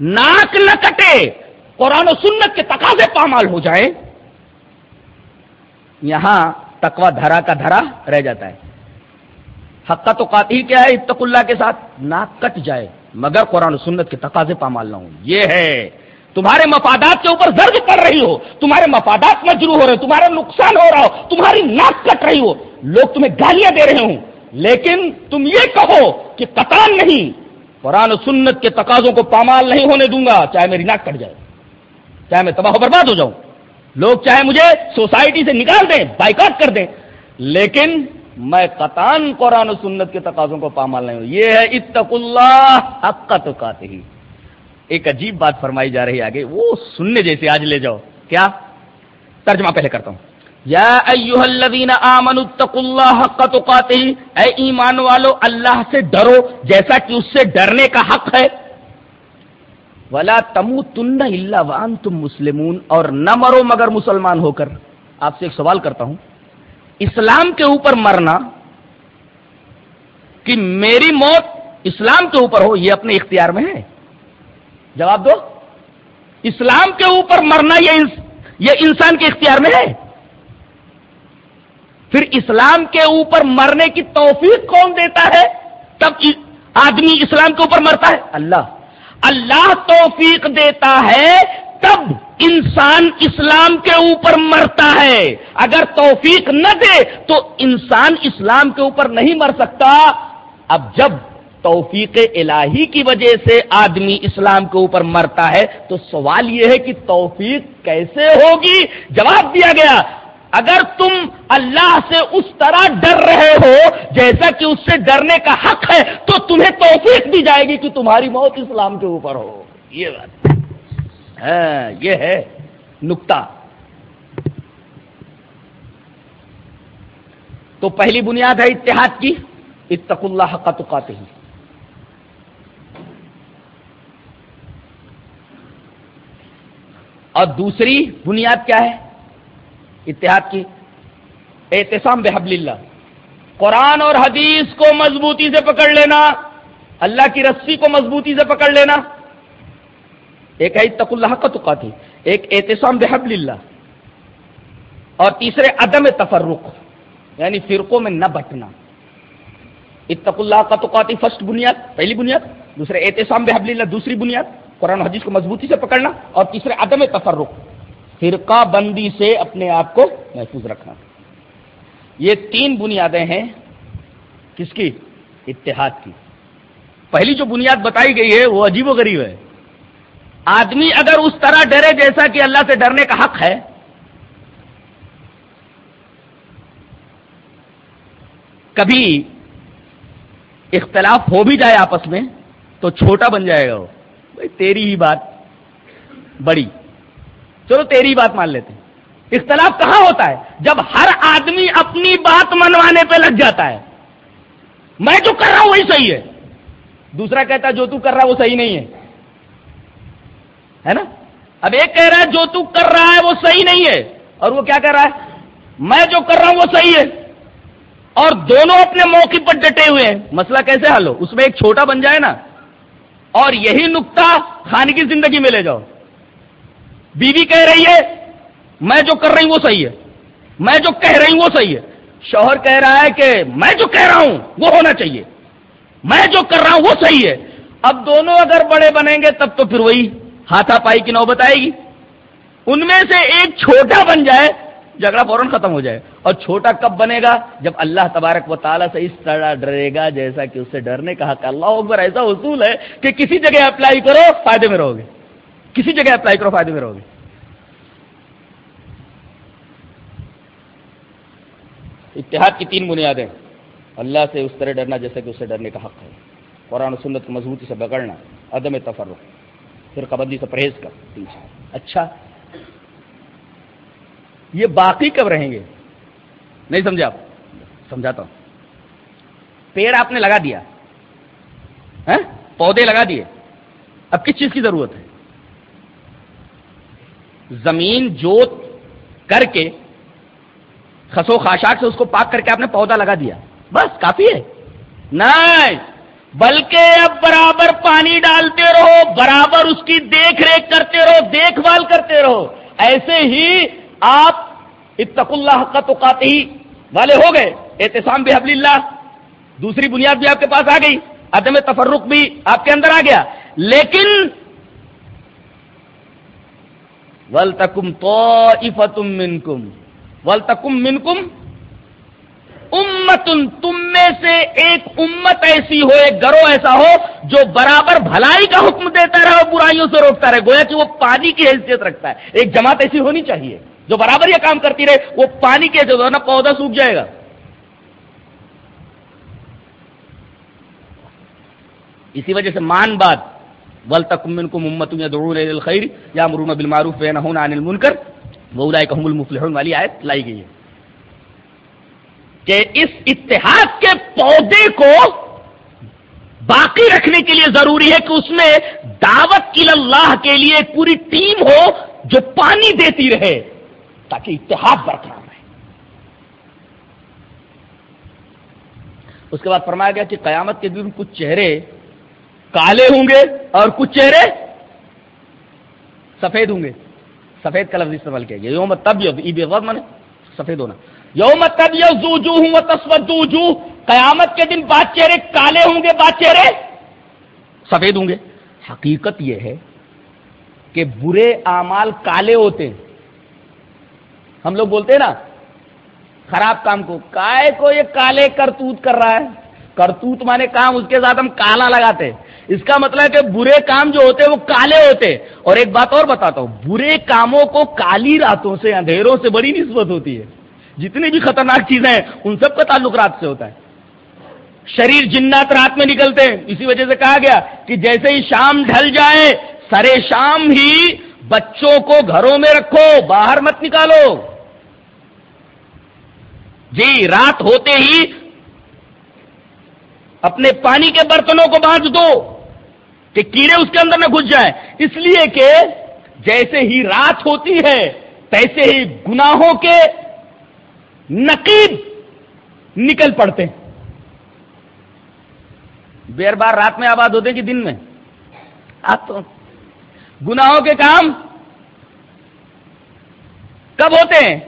ناک نہ کٹے، قرآن و سنت کے تقاضے پامال ہو جائیں، یہاں تقوا دھرا کا دھرا رہ جاتا ہے۔ حق تو قاتی کیا ہے، اتق اللہ کے ساتھ۔ ناک کٹ جائے، مگر قرآن و سنت کے تقاضے پامال نہ ہوں۔ یہ ہے، تمہارے مفادات کے اوپر زرد پڑ رہی ہو، تمہارے مفادات مجرو ہو رہے ہو تمہارا نقصان ہو رہا ہو، تمہاری ناک کٹ رہی ہو۔ لوگ تمہیں گالیاں دے رہے ہوں، لیکن تم یہ کہو کہ قطان نہیں۔ قرآن و سنت کے تقاضوں کو پامال نہیں ہونے دوں گا، چاہے میری ناک کٹ جائے، چاہے میں تباہ و برباد ہو جاؤں۔ لوگ چاہے مجھے سوسائٹی سے نکال دیں، بائیکاٹ کر دیں، لیکن میں قطان قرآن و سنت کے تقاضوں کو پامال نہیں ہوں۔ یہ ہے اتق اللہ حق تو ہی ایک عجیب بات فرمائی جا رہی ہے آگے۔ وہ سننے جیسے آج لے جاؤ۔ کیا؟ ترجمہ پہلے کرتا ہوں۔ یا ایوہ الذین آمنوا اتقوا اللہ حق تقاتے اے ایمان والو، اللہ سے ڈرو، جیسا کہ اس سے ڈرنے کا حق ہے۔ ولا تموتن الا وانتم مسلمون۔ اور نہ مرو مگر مسلمان ہو کر۔ آپ سے ایک سوال کرتا ہوں۔ اسلام کے اوپر مرنا کہ میری موت اسلام کے اوپر ہو، یہ اپنے اختیار میں ہے۔ جواب دو۔ اسلام کے اوپر مرنا یہ انسان کے اختیار میں ہے۔ پھر اسلام کے اوپر مرنے کی توفیق کون دیتا ہے؟ تب آدمی اسلام کے اوپر مرتا ہے۔ اللہ۔ اللہ توفیق دیتا ہے تب انسان اسلام کے اوپر مرتا ہے۔ اگر توفیق نہ دے تو انسان اسلام کے اوپر نہیں مر سکتا۔ اب جب توفیق الہی کی وجہ سے آدمی اسلام کے اوپر مرتا ہے تو سوال یہ ہے کہ توفیق کیسے ہوگی؟ جواب دیا گیا۔ اگر تم اللہ سے اس طرح ڈر رہے ہو، جیسا کہ اس سے ڈرنے کا حق ہے، تو تمہیں توفیق دی جائے گی کہ تمہاری موت اسلام کے اوپر ہو۔ یہ بات۔ ہاں یہ ہے نکتا تو پہلی بنیاد ہے اتحاد کی اتق اللہ کا تقاتے ہی اور دوسری بنیاد کیا ہے؟ اتحاد کی۔ احتسام بحبل اللہ۔ قرآن اور حدیث کو مضبوطی سے پکڑ لینا، اللہ کی رسی کو مضبوطی سے پکڑ لینا۔ ایک ہے اتق اللہ کا تقاتی، ایک احتسام بحبل اللہ، اور تیسرے عدم تفرق یعنی فرقوں میں نہ بٹنا۔ اتق اللہ کا تقاتی فرسٹ بنیاد، پہلی بنیاد، دوسرے احتسام بحبل اللہ، دوسری بنیاد۔ قرآن حدیث کو مضبوطی سے پکڑنا، اور تیسرے عدم تفرق۔ فرقہ بندی سے اپنے آپ کو محفوظ رکھنا۔ یہ تین بنیادیں ہیں کس کی؟ اتحاد کی۔ پہلی جو بنیاد بتائی گئی ہے، وہ عجیب و غریب ہے۔ آدمی اگر اس طرح ڈرے جیسا کہ اللہ سے ڈرنے کا حق ہے، کبھی اختلاف ہو بھی جائے آپس میں تو چھوٹا بن جائے گا وہ۔ بھائی تیری ہی بات بڑی۔ چلو تیری ہی بات مان لیتے اختلاف کہاں ہوتا ہے؟ جب ہر آدمی اپنی بات منوانے پہ لگ جاتا ہے۔ میں جو کر رہا ہوں وہی صحیح ہے۔ دوسرا کہتا جو تو کر رہا وہ صحیح نہیں ہے۔ ہے نا؟ اب ایک کہہ رہا ہے جو تو کر رہا ہے وہ صحیح نہیں ہے۔ اور وہ کیا کہہ رہا ہے؟ میں جو کر رہا ہوں وہ صحیح ہے۔ اور دونوں اپنے موقع پر ڈٹے ہوئے ہیں۔ مسئلہ کیسے حل ہو؟ اس میں ایک چھوٹا بن جائے نا۔ اور یہی نقطہ خان کی زندگی میں لے جاؤ۔ بیوی کہہ رہی ہے، میں جو کر رہی ہوں وہ صحیح ہے۔ میں جو کہہ رہی ہوں وہ صحیح ہے۔ شوہر کہہ رہا ہے کہ میں جو کہہ رہا ہوں وہ ہونا چاہیے۔ میں جو کر رہا ہوں وہ صحیح ہے۔ اب دونوں اگر بڑے بنیں گے تب تو پھر وہی۔ ہاتھا پائی کی نوبت آئے گی۔ ان میں سے ایک چھوٹا بن جائے، جھگڑا فوراً ختم ہو جائے۔ اور چھوٹا کب بنے گا؟ جب اللہ تبارک و تعالیٰ سے اس طرح ڈرے گا جیسا کہ اس سے ڈرنے کا حق اللہ اکبر، ایسا اصول ہے کہ کسی جگہ اپلائی کرو، فائدے میں رہو گے۔ کسی جگہ اپلائی کرو، فائدے میں رہو گے۔ اتحاد کی تین بنیادیں۔ اللہ سے اس طرح ڈرنا جیسے کہ اس سے ڈرنے کا حق ہے۔ قرآن و سنت کی مضبوطی سے بگڑنا، عدم تفرق۔ پھر قبضی سے پرہیز کر۔ اچھا۔ یہ باقی کب رہیں گے؟ نہیں سمجھا آپ؟ سمجھاتا ہوں۔ پیڑ آپ نے لگا دیا۔ ہاں؟ پودے لگا دیے۔ اب کس چیز کی ضرورت ہے؟ زمین جوت کر کے خسو خاشاک سے اس کو پاک کر کے آپ نے پودا لگا دیا۔ بس، کافی ہے۔ نہیں بلکہ اب برابر پانی ڈالتے رہو، برابر اس کی دیکھ ریکھ کرتے رہو، دیکھ بھال کرتے رہو۔ ایسے ہی آپ اتق اللہ کا تو ہی والے ہو گئے۔ احتسام بھی حبل اللہ۔ دوسری بنیاد بھی آپ کے پاس آ گئی۔ عدم تفرق بھی آپ کے اندر آ گیا۔ لیکن ول تکم تو منکم۔ ولتکم منکم امت تم میں سے ایک امت ایسی ہو ایک گروہ ایسا ہو جو برابر بھلائی کا حکم دیتا رہے اور برائیوں سے روکتا رہے، گویا کہ وہ پانی کی حیثیت رکھتا ہے۔ ایک جماعت ایسی ہونی چاہیے جو برابر یہ کام کرتی رہے، وہ پانی کی حیثیت نا پودا سوکھ جائے گا۔ اسی وجہ سے مان بات ول تک کو محمد خیر یا مرون بل معروف منکر وہ کہم المفلحون والی آیت لائی گئی ہے۔ کہ اس اتحاد کے پودے کو باقی رکھنے کے لیے ضروری ہے کہ اس میں دعوت اللہ کے لیے ایک پوری ٹیم ہو جو پانی دیتی رہے تاکہ اتحاد برقرار رہے۔ اس کے بعد فرمایا گیا کہ قیامت کے دن کچھ چہرے کالے ہوں گے اور کچھ چہرے سفید ہوں گے۔ سفید کا لفظ استعمال کیا گیا۔ یوم تب من سفید ہونا۔ یوم تب یو قیامت کے دن بات چہرے کالے ہوں گے، بات چہرے سفید ہوں گے۔ حقیقت یہ ہے کہ برے اعمال کالے ہوتے ہیں۔ ہم لوگ بولتے ہیں نا، خراب کام کو، کائے کو یہ کالے کرتوت کر رہا ہے۔ کرتوت مانے کام، اس کے ساتھ ہم کالا لگاتے اس کا مطلب ہے کہ برے کام جو ہوتے ہیں وہ کالے ہوتے اور ایک بات اور بتاتا ہوں، برے کاموں کو کالی راتوں سے، اندھیروں سے بڑی نسبت ہوتی ہے۔ جتنی بھی خطرناک چیزیں ہیں، ان سب کا تعلق رات سے ہوتا ہے۔ شریر جنات رات میں نکلتے ہیں۔ اسی وجہ سے کہا گیا کہ جیسے ہی شام ڈھل جائے سرے شام ہی بچوں کو گھروں میں رکھو، باہر مت نکالو۔ جی رات ہوتے ہی اپنے پانی کے برتنوں کو باندھ دو کہ کیڑے اس کے اندر نہ گھس جائیں۔ اس لیے کہ جیسے ہی رات ہوتی ہے، تیسے ہی گناہوں کے نقیب نکل پڑتے ہیں۔ بیر بار رات میں آباد ہوتے کہ جی دن میں۔ آپ تو گناہوں کے کام کب ہوتے ہیں؟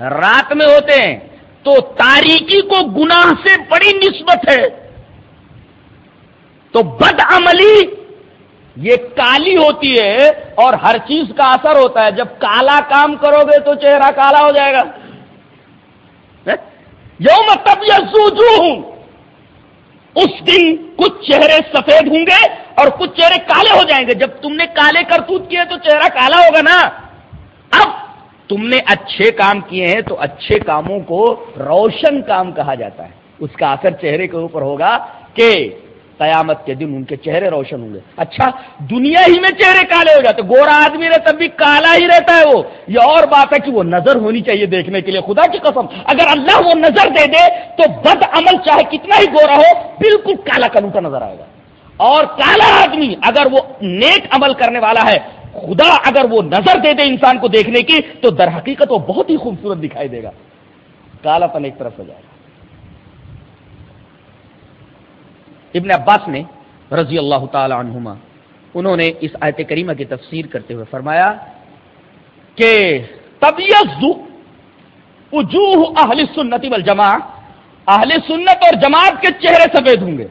رات میں ہوتے ہیں۔ تو تاریکی کو گناہ سے بڑی نسبت ہے۔ تو بد عملی یہ کالی ہوتی ہے اور ہر چیز کا اثر ہوتا ہے۔ جب کالا کام کرو گے تو چہرہ کالا ہو جائے گا۔ یوم تب یزو ہوں اس دن کچھ چہرے سفید ہوں گے اور کچھ چہرے کالے ہو جائیں گے. جب تم نے کالے کرتوت کیے تو چہرہ کالا ہوگا نا. اب تم نے اچھے کام کیے ہیں تو اچھے کاموں کو روشن کام کہا جاتا ہے. اس کا اثر چہرے کے اوپر ہوگا کہ قیامت کے دن ان کے چہرے روشن ہوں گے۔ اچھا دنیا ہی میں چہرے کالے ہو جاتے، گورا آدمی رہتا بھی کالا ہی رہتا ہے وہ۔ یہ اور بات ہے کہ وہ نظر ہونی چاہیے دیکھنے کے لیے، خدا کی قسم۔ اگر اللہ وہ نظر دے دے، تو بد عمل چاہے کتنا ہی گورا ہو، بالکل کالا کنو کا نظر آئے گا۔ اور کالا آدمی اگر وہ نیک عمل کرنے والا ہے، خدا اگر وہ نظر دے دے انسان کو دیکھنے کی، تو در حقیقت وہ بہت ہی خوبصورت دکھائی دے گا۔ کالا پن ایک طرف ہو جائے گا۔ ابن عباس نے رضی اللہ تعالی عنہما، انہوں نے اس آیت کریمہ کی تفسیر کرتے ہوئے فرمایا کہ طبیعت وجوہ اہل سنتی والجماع اہل سنت اور جماعت کے چہرے سفید ہوں گے۔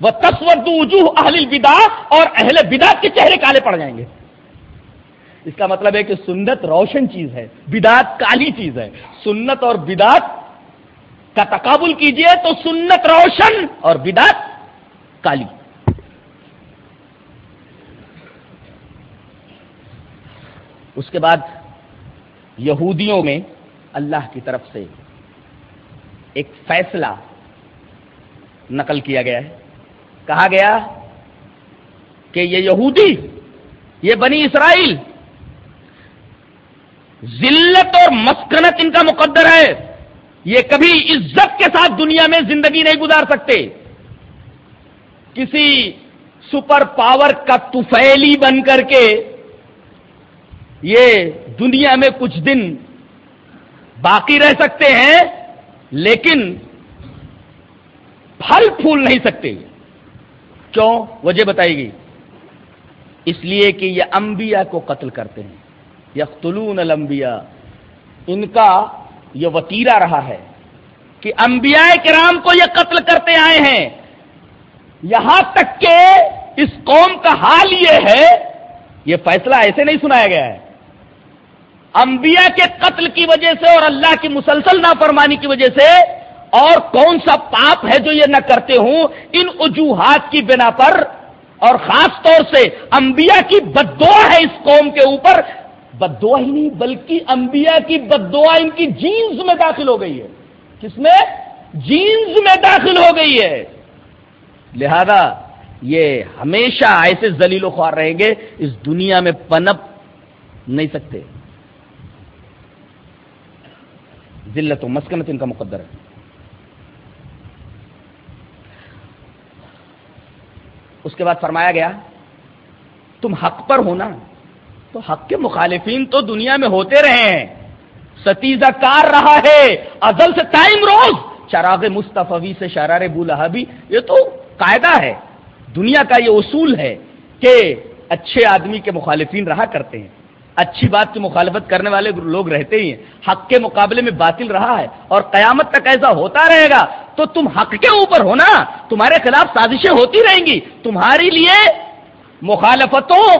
وہ تصور وجوہ اہل البدا اور اہل بدات کے چہرے کالے پڑ جائیں گے۔ اس کا مطلب ہے کہ سنت روشن چیز ہے بدات کالی چیز ہے۔ سنت اور بدات کا تقابل کیجیے تو سنت روشن اور بدات کالی۔ اس کے بعد یہودیوں میں اللہ کی طرف سے ایک فیصلہ نقل کیا گیا ہے۔ کہا گیا کہ یہ یہودی، یہ بنی اسرائیل ذلت اور مسکنت ان کا مقدر ہے۔ یہ کبھی عزت کے ساتھ دنیا میں زندگی نہیں گزار سکتے۔ کسی سپر پاور کا توفیلی بن کر کے یہ دنیا میں کچھ دن باقی رہ سکتے ہیں، لیکن پھل پھول نہیں سکتے۔ کیوں؟ وجہ بتائی گئی۔ اس لیے کہ یہ انبیاء کو قتل کرتے ہیں۔ یختلون الانبیاء۔ ان کا یہ وطیرہ رہا ہے کہ انبیاء کرام کو یہ قتل کرتے آئے ہیں۔ یہاں تک کہ اس قوم کا حال یہ ہے، یہ فیصلہ ایسے نہیں سنایا گیا ہے۔ انبیاء کے قتل کی وجہ سے اور اللہ کی مسلسل نافرمانی کی وجہ سے اور کون سا پاپ ہے جو یہ نہ کرتے ہوں، ان وجوہات کی بنا پر اور خاص طور سے انبیاء کی بدعا ہے اس قوم کے اوپر۔ بدعا ہی نہیں، بلکہ انبیاء کی بدعا ان کی جینز میں داخل ہو گئی ہے۔ کس میں؟ جینز میں داخل ہو گئی ہے۔ لہذا یہ ہمیشہ ایسے زلیل و خوار رہیں گے، اس دنیا میں پنپ نہیں سکتے۔ ذلت و مسکنت ان کا مقدر ہے۔ اس کے بعد فرمایا گیا، تم حق پر ہونا تو حق کے مخالفین تو دنیا میں ہوتے رہے ہیں۔ ستیزہ کار رہا ہے، ازل سے ٹائم روز، چراغ مصطفی سے شرار بولہبی یہ تو قاعدہ ہے، دنیا کا یہ اصول ہے کہ اچھے آدمی کے مخالفین رہا کرتے ہیں۔ اچھی بات کی مخالفت کرنے والے لوگ رہتے ہی ہیں۔ حق کے مقابلے میں باطل رہا ہے اور قیامت تک ایسا ہوتا رہے گا تو تم حق کے اوپر ہو نا۔ تمہارے خلاف سازشیں ہوتی رہیں گی۔ تمہاری لیے مخالفتوں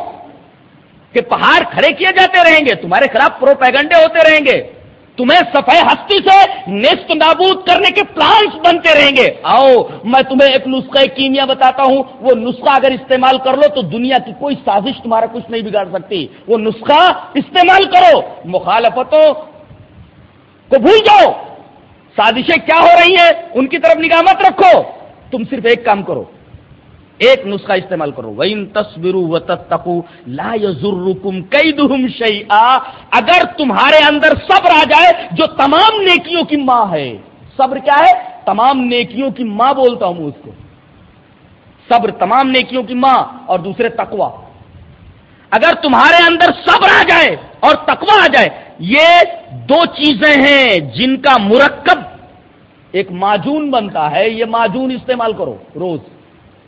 کے پہاڑ کھڑے کیے جاتے رہیں گے۔ تمہارے خلاف پروپیگنڈے ہوتے رہیں گے۔ تمہیں سفید ہستی سے نیست نابود کرنے کے پلانس بنتے رہیں گے۔ آؤ، میں تمہیں ایک نسخہ کیمیا بتاتا ہوں۔ وہ نسخہ اگر استعمال کر لو تو دنیا کی کوئی سازش تمہارا کچھ نہیں بگاڑ سکتی۔ وہ نسخہ استعمال کرو۔ مخالفتوں کو بھول جاؤ۔ سازشیں کیا ہو رہی ہیں؟ ان کی طرف نگاہ مت رکھو۔ تم صرف ایک کام کرو۔ ایک نسخہ استعمال کرو۔ وَإِن تَصْبِرُوا وَتَتَّقُوا لَا يَزُرُّكُمْ كَيْدُهُمْ شَيْئًا۔ اگر تمہارے اندر صبر آ جائے، جو تمام نیکیوں کی ماں ہے۔ صبر کیا ہے؟ تمام نیکیوں کی ماں بولتا ہوں اس کو۔ صبر تمام نیکیوں کی ماں اور دوسرے تقوا اگر تمہارے اندر صبر آ جائے اور تقوا آ جائے، یہ دو چیزیں ہیں جن کا مرکب ایک معجون بنتا ہے۔ یہ معجون استعمال کرو۔ روز۔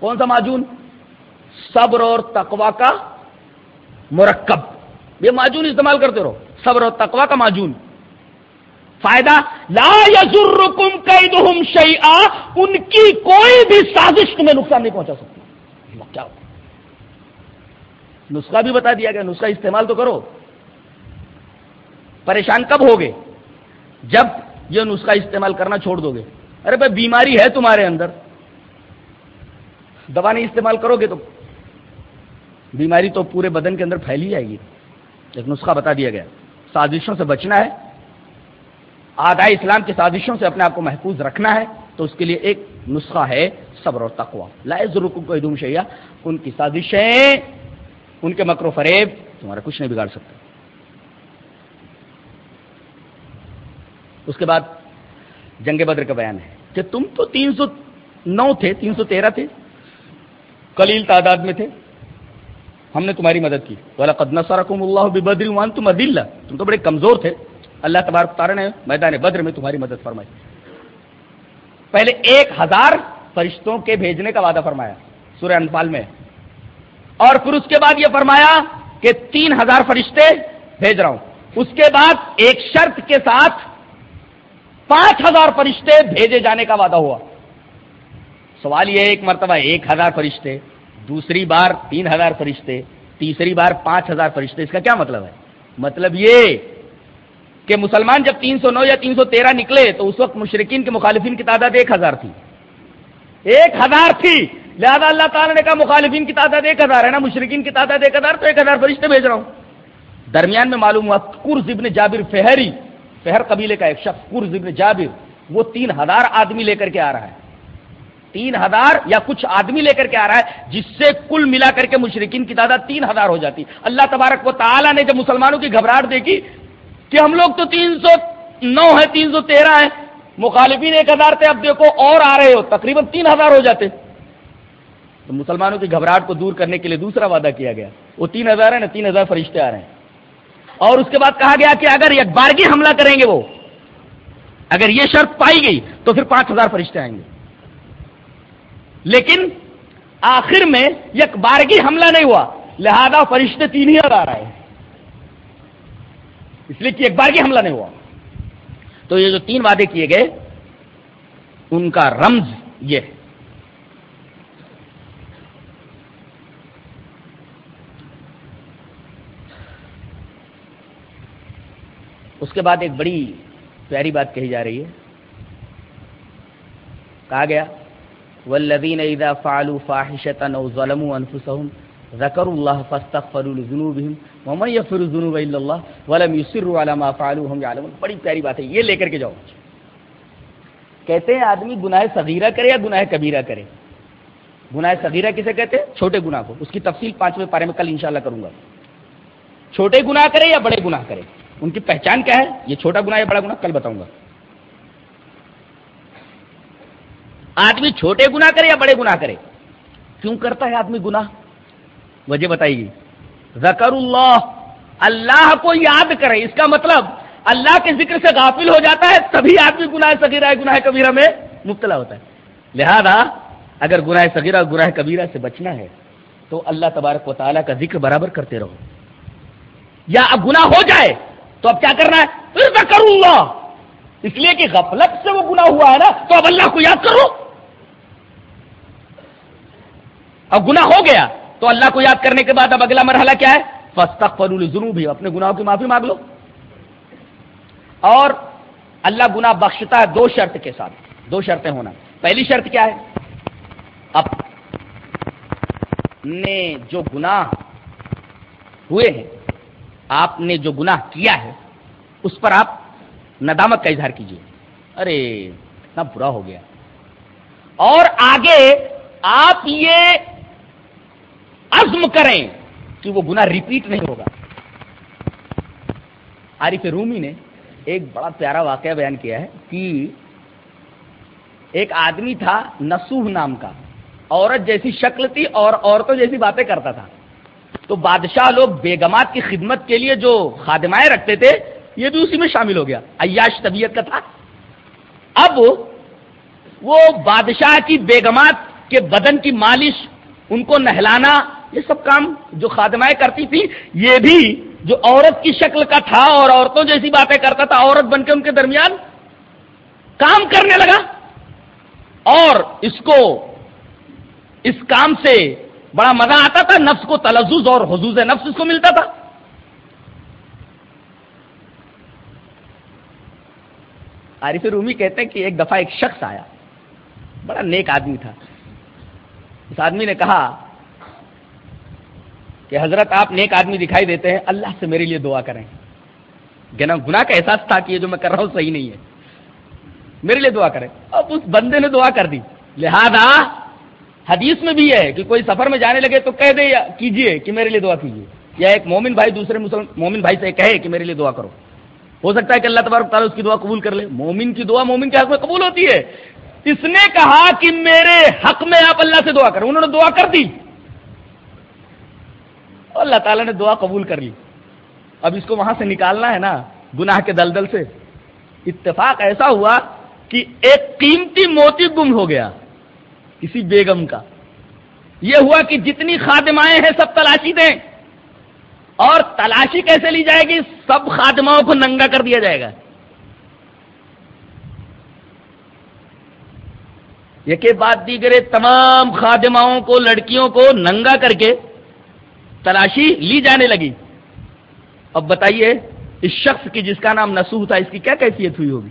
کون سا معجون؟ صبر اور تقوا کا مرکب۔ یہ معجون استعمال کرتے رہو۔ صبر اور تقوا کا معجون۔ فائدہ، لا یزرکم قیدہم شیئا، ان کی کوئی بھی سازش تمہیں نقصان نہیں پہنچا سکتی۔ کیا نسخہ بھی بتا دیا گیا۔ نسخہ استعمال تو کرو۔ پریشان کب ہوگے؟ جب یہ نسخہ استعمال کرنا چھوڑ دو گے۔ ارے بھائی، بیماری ہے تمہارے اندر۔ دوا نہیں استعمال کرو گے تو بیماری تو پورے بدن کے اندر پھیلی جائے گی۔ ایک نسخہ بتا دیا گیا۔ سازشوں سے بچنا ہے۔ آدھا اسلام کی سازشوں سے اپنے آپ کو محفوظ رکھنا ہے۔ تو اس کے لیے ایک نسخہ ہے صبر اور تقوا لائز رکو کو شیا ان کی سازشیں، ان کے مکر و فریب تمہارا کچھ نہیں بگاڑ سکتے۔ اس کے بعد جنگ بدر کا بیان ہے کہ تم تو تین سو نو تھے، تین سو تیرہ تھے۔ کلیل تعداد میں تھے۔ ہم نے تمہاری مدد کی۔ والا قدنا سارا کم اللہ بدری مان تم عدل تم تو بڑے کمزور تھے۔ اللہ تبارک تارا نے میدان بدر میں تمہاری مدد فرمائی۔ پہلے ایک ہزار فرشتوں کے بھیجنے کا وعدہ فرمایا سورہ انفال میں۔ اور پھر اس کے بعد یہ فرمایا کہ تین ہزار فرشتے بھیج رہا ہوں۔ اس کے بعد ایک شرط کے ساتھ پانچ ہزار فرشتے بھیجے جانے کا وعدہ ہوا۔ سوال یہ ایک مرتبہ ایک ہزار فرشتے، دوسری بار تین ہزار فرشتے، تیسری بار پانچ ہزار فرشتے، اس کا کیا مطلب ہے؟ مطلب یہ کہ مسلمان جب تین سو نو یا تین سو تیرہ نکلے تو اس وقت مشرقین کے مخالفین کی تعداد ایک ہزار تھی۔ ایک ہزار تھی۔ لہذا اللہ تعالیٰ نے کہا، مخالفین کی تعداد ایک ہزار ہے نا مشرقین کی تعداد ایک ہزار، تو ایک ہزار فرشتے بھیج رہا ہوں۔ درمیان میں معلوم ہوا کرز ابن جابر فہری، فہر قبیلے کا ایک شخص کرز ابن جابر، وہ تین ہزار آدمی لے کر کے آ رہا ہے۔ تین ہزار یا کچھ آدمی لے کر کے آ رہا ہے، جس سے کل ملا کر کے مشرقین کی تعداد تین ہزار ہو جاتی۔ اللہ تبارک و تعالیٰ نے جب مسلمانوں کی گھبراہٹ دیکھی کہ ہم لوگ تو تین سو نو ہے تین سو تیرہ ہے مخالفین ایک ہزار تھے، اب دیکھو اور آ رہے ہو، تقریباً تین ہزار ہو جاتے۔ تو مسلمانوں کی گھبراہٹ کو دور کرنے کے لیے دوسرا وعدہ کیا گیا۔ وہ تین ہزار ہے نا تین ہزار فرشتے آ رہے ہیں۔ اور اس کے بعد کہا گیا کہ اگر یک بارگی حملہ کریں گے وہ، اگر یہ شرط پائی گئی تو پھر پانچ ہزار فرشتے آئیں گے۔ لیکن آخر میں یک بارگی حملہ نہیں ہوا، لہذا فرشتے تین ہی ہزار آئے اس لیے کہ ایک بار کی حملہ نہیں ہوا۔ تو یہ جو تین وعدے کیے گئے، ان کا رمز یہ ہے۔ اس کے بعد ایک بڑی پیاری بات کہی جا رہی ہے۔ کہا گیا والذین اذا فعلوا فاحشة او ظلموا انفسهم ذکر اللہ فاستغفروا لذنوبهم ومن يغفر الذنوب الا الله ولم يصروا على ما فعلوا هم يعلمون بڑی پیاری بات ہے، یہ لے کر کے جاؤ۔ کہتے ہیں آدمی گناہ صغیرہ کرے یا گناہ کبیرہ کرے؟ گناہ صغیرہ کسے کہتے ہیں؟ چھوٹے گناہ کو۔ اس کی تفصیل پانچویں پارے میں کل انشاءاللہ کروں گا۔ چھوٹے گناہ کرے یا بڑے گناہ کرے؟ ان کی پہچان کیا ہے؟ یہ چھوٹا گناہ یا بڑا گناہ؟ کل بتاؤں گا۔ آدمی چھوٹے گناہ کرے یا بڑے گناہ کرے؟ کیوں کرتا ہے آدمی گناہ؟ وجہ بتائیے۔ گی زکر اللہ اللہ کو یاد کرے۔ اس کا مطلب اللہ کے ذکر سے غافل ہو جاتا ہے، تبھی آدمی گناہ سگیرہ گناہ کبیرہ میں مبتلا ہوتا ہے۔ لہذا، اگر گناہ سگیرہ گناہ کبیرہ سے بچنا ہے، تو اللہ تبارک و تعالیٰ کا ذکر برابر کرتے رہو۔ یا اب گناہ ہو جائے، تو اب کیا کرنا ہے؟ پھر میں کروں گا اس لیے کہ غفلت سے وہ گناہ ہوا ہے نا، تو اب اللہ کو یاد کرو۔ اب گناہ ہو گیا تو اللہ کو یاد کرنے کے بعد اب اگلا مرحلہ کیا ہے؟ فستق فرول بھی اپنے گناہوں کی معافی مانگ لو۔ اور اللہ گناہ بخشتا ہے دو شرط کے ساتھ، دو شرطیں ہونا۔ پہلی شرط کیا ہے؟ اب نے جو گناہ ہوئے ہیں، آپ نے جو گناہ کیا ہے، اس پر آپ ندامت کا اظہار کیجیے ارے، اتنا برا ہو گیا۔ اور آگے آپ یہ عزم کریں کہ وہ گناہ ریپیٹ نہیں ہوگا۔ عارف رومی نے ایک بڑا پیارا واقعہ بیان کیا ہے کہ ایک آدمی تھا نسوح نام کا۔ عورت جیسی شکل تھی اور عورتوں جیسی باتیں کرتا تھا۔ تو بادشاہ لوگ بیگمات کی خدمت کے لیے جو خادمائیں رکھتے تھے، یہ بھی اسی میں شامل ہو گیا۔ عیاش طبیعت کا تھا۔ اب وہ بادشاہ کی بیگمات کے بدن کی مالش، ان کو نہلانا یہ سب کام جو خادمائیں کرتی تھی، یہ بھی جو عورت کی شکل کا تھا اور عورتوں جیسی باتیں کرتا تھا، عورت بن کے ان کے درمیان کام کرنے لگا۔ اور اس کو، اس کام سے بڑا مزہ آتا تھا، نفس کو تلزز اور حضوز نفس اس کو ملتا تھا۔ عارف رومی کہتے ہیں کہ ایک دفعہ ایک شخص آیا، بڑا نیک آدمی تھا۔ اس آدمی نے کہا کہ حضرت آپ نیک آدمی دکھائی دیتے ہیں، اللہ سے میرے لیے دعا کریں۔ گنا گناہ کا احساس تھا کہ یہ جو میں کر رہا ہوں صحیح نہیں ہے۔ میرے لیے دعا کریں۔ اب اس بندے نے دعا کر دی۔ لہذا حدیث میں بھی ہے کہ کوئی سفر میں جانے لگے تو کہہ دے یا کیجیے کہ میرے لیے دعا کیجیے یا ایک مومن بھائی دوسرے مسلم، مومن بھائی سے کہے کہ میرے لیے دعا کرو۔ ہو سکتا ہے کہ اللہ تبارک تعالیٰ اس کی دعا قبول کر لے۔ مومن کی دعا مومن کے حق میں قبول ہوتی ہے۔ اس نے کہا کہ میرے حق میں آپ اللہ سے دعا کریں۔ انہوں نے دعا کر دی۔ اللہ تعالیٰ نے دعا قبول کر لی۔ اب اس کو وہاں سے نکالنا ہے نا، گناہ کے دلدل سے۔ اتفاق ایسا ہوا کہ ایک قیمتی موتی گم ہو گیا کسی بیگم کا۔ یہ ہوا کہ جتنی خادمائیں ہیں، سب تلاشی دیں۔ اور تلاشی کیسے لی جائے گی؟ سب خادماؤں کو ننگا کر دیا جائے گا۔ یہ کے بعد دیگر تمام خادماؤں کو، لڑکیوں کو ننگا کر کے تلاشی لی جانے لگی۔ اب بتائیے، اس شخص کی جس کا نام نسوح تھا، اس کی کیا کیفیت ہوئی ہوگی؟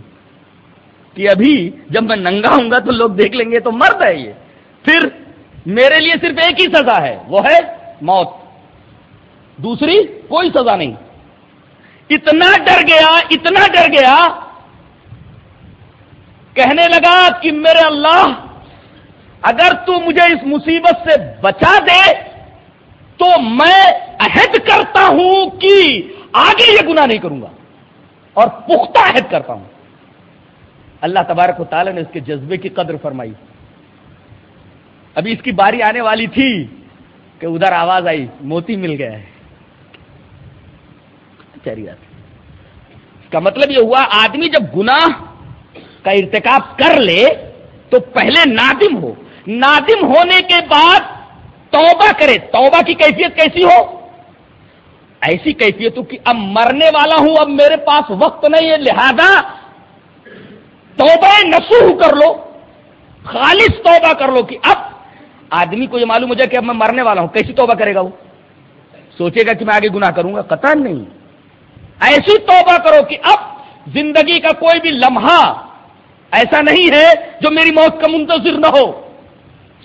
کہ ابھی جب میں ننگا ہوں گا تو لوگ دیکھ لیں گے تو مرد ہے یہ۔ پھر میرے لیے صرف ایک ہی سزا ہے، وہ ہے موت۔ دوسری کوئی سزا نہیں۔ اتنا ڈر گیا، اتنا ڈر گیا، کہنے لگا کہ میرے اللہ، اگر تو مجھے اس مصیبت سے بچا دے تو میں عہد کرتا ہوں کہ آگے یہ گناہ نہیں کروں گا اور پختہ عہد کرتا ہوں۔ اللہ تبارک و تعالیٰ نے اس کے جذبے کی قدر فرمائی۔ ابھی اس کی باری آنے والی تھی کہ ادھر آواز آئی، موتی مل گیا ہے۔ اس کا مطلب یہ ہوا، آدمی جب گناہ کا ارتکاب کر لے تو پہلے نادم ہو۔ نادم ہونے کے بعد توبہ کرے، توبہ کی کیفیت کیسی ہو؟ ایسی کیفیت ہو کہ اب مرنے والا ہوں، اب میرے پاس وقت نہیں ہے، لہذا توبہ نسوح کر لو، خالص توبہ کر لو کہ اب آدمی کو یہ معلوم ہو جائے کہ اب میں مرنے والا ہوں، کیسی توبہ کرے گا وہ؟ سوچے گا کہ میں آگے گناہ کروں گا قطر نہیں۔ ایسی توبہ کرو کہ اب زندگی کا کوئی بھی لمحہ ایسا نہیں ہے جو میری موت کا منتظر نہ ہو۔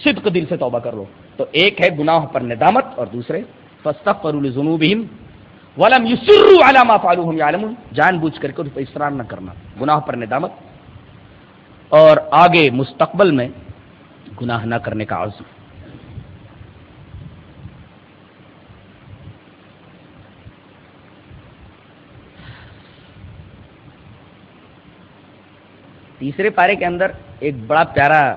صدق دل سے توبہ کر لو۔ تو ایک ہے گناہ پر ندامت اور دوسرے ولم علامہ فالو جان بوجھ کر کے اسرار نہ کرنا گناہ پر ندامت۔ اور آگے مستقبل میں گناہ نہ کرنے کا عزم۔ تیسرے پارے کے اندر ایک بڑا پیارا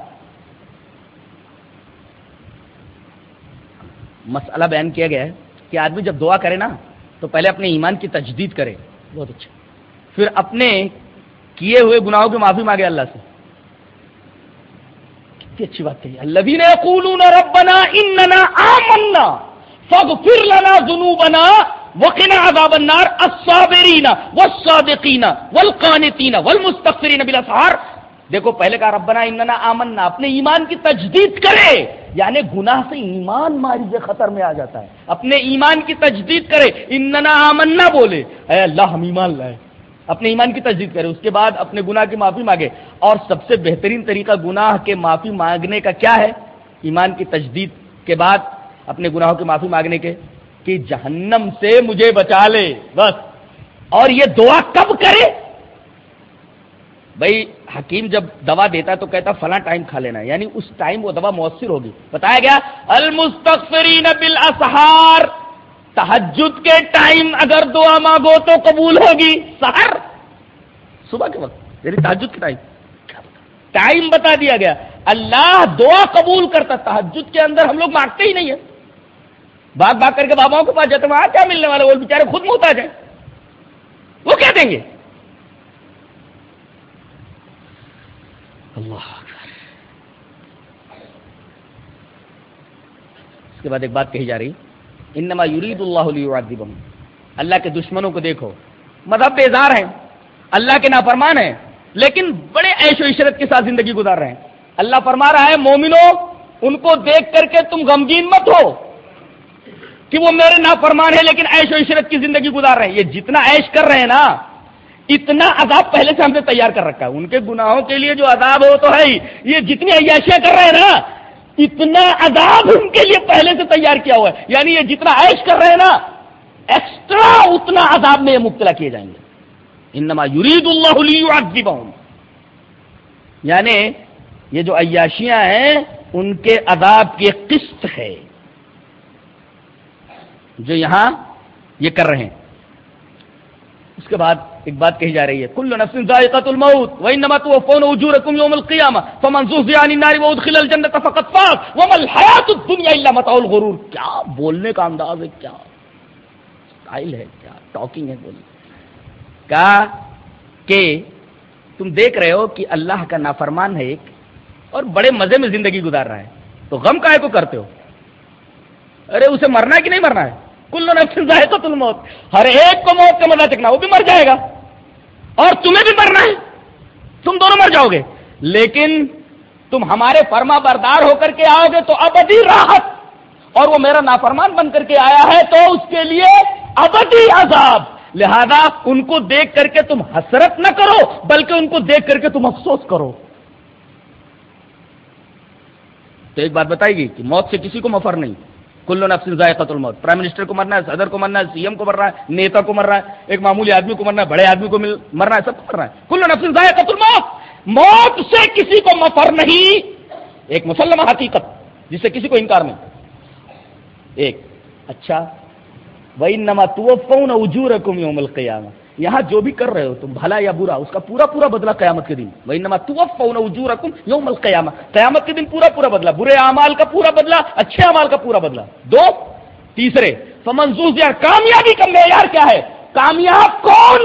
مسئلہ بیان کیا گیا ہے کہ آدمی جب دعا کرے نا، تو پہلے اپنے ایمان کی تجدید کرے۔ بہت اچھا۔ پھر اپنے کیے ہوئے گناہوں کی معافی مانگے اللہ سے۔ کتنی اچھی بات کہی۔ اللہ ربنا اننا آمنا فاغفر لنا ذنوبنا وقنا عذاب النار۔ الصابرین والصادقین والقانتین والمستغفرین بالاسحار۔ دیکھو، پہلے کہا ربنا اننا آمنا، اپنے ایمان کی تجدید کرے۔ یعنی گناہ سے ایمان ماری خطر میں آ جاتا ہے۔ اپنے ایمان کی تجدید کرے، اننا آمنا بولے۔ اے اللہ، ہم ایمان لائے۔ اپنے ایمان کی تجدید کرے۔ اس کے بعد اپنے گناہ کی معافی مانگے۔ اور سب سے بہترین طریقہ گناہ کے معافی مانگنے کا کیا ہے؟ ایمان کی تجدید کے بعد اپنے گناہوں کی معافی مانگنے کے کہ جہنم سے مجھے بچا لے، بس۔ اور یہ دعا کب کرے؟ بھائی حکیم جب دوا دیتا ہے تو کہتا فلاں ٹائم کھا لینا ہے۔ یعنی اس ٹائم وہ دوا مؤثر ہوگی۔ بتایا گیا؟ المستغفرین بالاسحار۔ تحجد کے ٹائم اگر دعا مانگو تو قبول ہوگی۔ سہر صبح کے وقت۔ یعنی تحجد کے ٹائم۔ ٹائم بتا دیا گیا۔ اللہ دعا قبول کرتا تحجد کے اندر ہم لوگ مانگتے ہی نہیں ہیں۔ بھاگ بھاگ کر کے باباؤں کے پاس جاتے وہاں کیا ملنے والے؟ وہ بیچارے خود موتا جائیں وہ کیا دیں گے؟ اللہ۔ اس کے بعد ایک بات کہی جا رہی۔ انما یرید اللہ علیہ اللہ کے دشمنوں کو دیکھو۔ مذہب بیزار ہیں اللہ کے نافرمان ہیں۔ لیکن بڑے عیش و عشرت کے ساتھ زندگی گزار رہے ہیں۔ اللہ فرما رہا ہے مومنو ان کو دیکھ کر کے تم غمگین مت ہو کہ وہ میرے نافرمان ہے لیکن عیش و عشرت کی زندگی گزار رہے ہیں۔ یہ جتنا عیش کر رہے ہیں نا اتنا عذاب پہلے سے ہم نے تیار کر رکھا ہے۔ ان کے گناہوں کے لیے جو عذاب ہو تو ہے ہی۔ یہ جتنی عیاشیاں کر رہے ہیں نا، اتنا عذاب ان کے لیے پہلے سے تیار کیا ہوا ہے۔ یعنی یہ جتنا عیش کر رہے ہیں نا ایکسٹرا اتنا عذاب میں یہ مبتلا کیے جائیں گے۔ انما یرید اللہ یعنی یہ جو عیاشیاں ہیں، ان کے عذاب کی ایک قسط ہے۔ جو یہاں یہ کر رہے ہیں۔ اس کے بعد ایک بات کہی جا رہی ہے، کل نفس ذائقۃ الموت وانما توفون اجورکم یوم القیامہ، فمن زحزح عن النار وادخل الجنہ فقد فاز، وما الحیات الدنیا الا متاع الغرور۔ کیا بولنے کا انداز ہے؟ کیا سٹائل ہے؟ کیا ٹاکنگ ہے بولنے؟ کہا کہ تم دیکھ رہے ہو کہ اللہ کا نافرمان ہے ایک اور بڑے مزے میں زندگی گزار رہا ہے۔ تو غم کا کو کرتے ہو؟ ارے، اسے مرنا ہے کہ نہیں مرنا ہے؟ کل نفس ذائقۃ الموت۔ ہر ایک کو موت کا مزہ چکنا وہ بھی مر جائے گا۔ اور تمہیں بھی مرنا ہے۔ تم دونوں مر جاؤ گے۔ لیکن تم ہمارے فرما بردار ہو کر کے آؤ گے تو ابدی راحت۔ اور وہ میرا نافرمان بن کر کے آیا ہے تو اس کے لیے ابدی عذاب۔ لہذا ان کو دیکھ کر کے تم حسرت نہ کرو، بلکہ ان کو دیکھ کر کے تم افسوس کرو۔ تو ایک بات بتائے گی کہ موت سے کسی کو مفر نہیں۔ کلو نفس ذائقۃ الموت۔ پرائم منسٹر کو مرنا ہے، صدر کو مرنا ہے سی ایم کو مر رہا ہے، نیتا کو مر رہا ہے، ایک معمولی آدمی کو مرنا ہے، بڑے آدمی کو مرنا ہے، سب کو مرنا ہے۔ کلو نفس ذائقۃ الموت۔ موت سے کسی کو مفر نہیں۔ ایک مسلم حقیقت جس سے کسی کو انکار نہیں۔ ایک اچھا وہی نما تو فون اجور یہاں جو بھی کر رہے ہو تم، بھلا یا برا، اس کا پورا پورا بدلا قیامت کے دن۔ وہی نما تو یوم القیامہ قیامت کے دن پورا پورا بدلا برے اعمال کا پورا بدلا اچھے اعمال کا پورا بدلا دو، تیسرے فمنزوز یار کامیابی کا معیار کیا ہے؟ کامیاب کون؟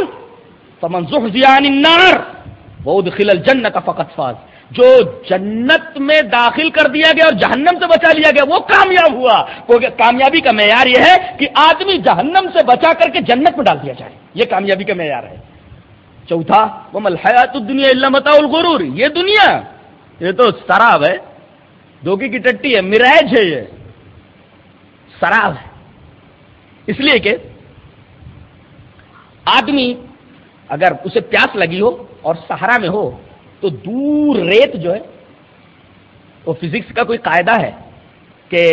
فمنزوح زیان النار وہ دخل الجنت فقط فاز۔ جو جنت میں داخل کر دیا گیا اور جہنم سے بچا لیا گیا، وہ کامیاب ہوا۔ کامیابی کا معیار یہ ہے کہ آدمی جہنم سے بچا کر کے جنت میں ڈال دیا جائے۔ یہ کامیابی کا معیار ہے۔ چوتھا وہ ملحیات دنیا اللہ متا الغرور۔ یہ دنیا، یہ تو شراب ہے۔ دھوکے کی ٹٹی ہے مراج ہے یہ۔ شراب ہے۔ اس لیے کہ آدمی اگر اسے پیاس لگی ہو اور سہارا میں ہو تو دور ریت جو ہے، وہ فزکس کا کوئی قاعدہ ہے کہ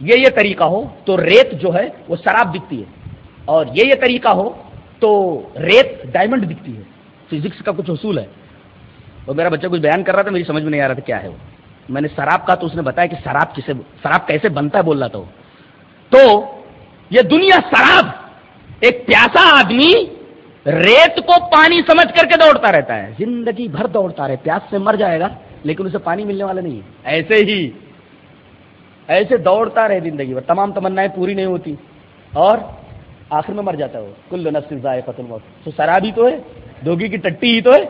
یہ یہ طریقہ ہو تو ریت جو ہے، وہ شراب دکھتی ہے۔ اور یہ یہ طریقہ ہو تو ریت ڈائمنڈ دکھتی ہے۔ فزکس کا کچھ اصول ہے۔ وہ میرا بچہ کچھ بیان کر رہا تھا میری سمجھ میں نہیں آ رہا تھا کیا ہے وہ۔ میں نے شراب کا تو اس نے بتایا کہ شراب کسے، شراب کیسے بنتا ہے بول رہا تھا وہ۔ تو یہ دنیا شراب، ایک پیاسا آدمی ریت کو پانی سمجھ کر کے دوڑتا رہتا ہے۔ زندگی بھر دوڑتا رہے، پیاس سے مر جائے گا، لیکن اسے پانی ملنے والا نہیں ہے۔ ایسے ہی، ایسے دوڑتا رہے زندگی بھر۔ تمام تمنا پوری نہیں ہوتی۔ اور آخر میں مر جاتا ہے وہ۔ کل نفس ضائع فتل تو شراب ہی تو ہے، دھوگی کی ٹٹی ہی تو ہے۔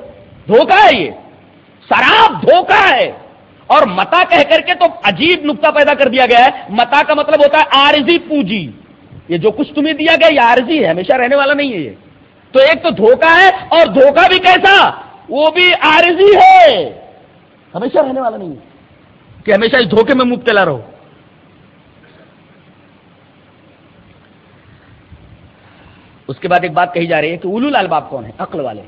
دھوکا ہے یہ۔ شراب دھوکا ہے۔ اور متا کہہ کر کے تو عجیب نقطہ پیدا کر دیا گیا ہے۔ متا کا مطلب ہوتا ہے آرزی پونجی یہ جو کچھ تمہیں دیا گیا، یہ آرزی ہے، ہمیشہ رہنے والا نہیں ہے یہ۔ تو ایک تو دھوکا ہے اور دھوکا بھی کیسا؟ وہ بھی آرزی ہے۔ ہمیشہ رہنے والا نہیں کہ ہمیشہ اس دھوکے میں مبتلا رہو۔ اس کے بعد ایک بات کہی جا رہی ہے کہ اولو الباب کون ہے؟ عقل والے۔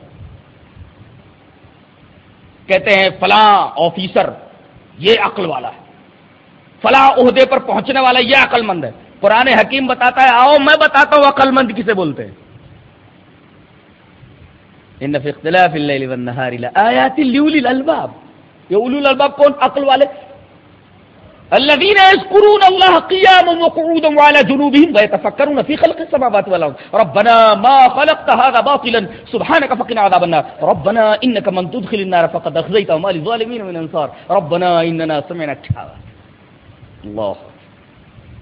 کہتے ہیں فلاں آفیسر، یہ عقل والا ہے۔ فلاں عہدے پر پہنچنے والا، یہ عقل مند ہے۔ پرانے حکیم بتاتا ہے، آؤ میں بتاتا ہوں عقل مند کسے بولتے ہیں۔ ان فی اختلاف اللیل والنہار لآیات لیولی الالباب یہ اولو الالباب کون عقل والے الذين يذكرون الله قياما وقعودا وعلى جنوبهم ويتفكرون في خلق السماوات والارض ربنا ما خلقت هذا باطلا. سبحانك فقنا عذاب النار. ربنا انك من تدخل النار فقد اخزيته وما للظالمين من انصار ربنا اننا سمعنا كتابا الله.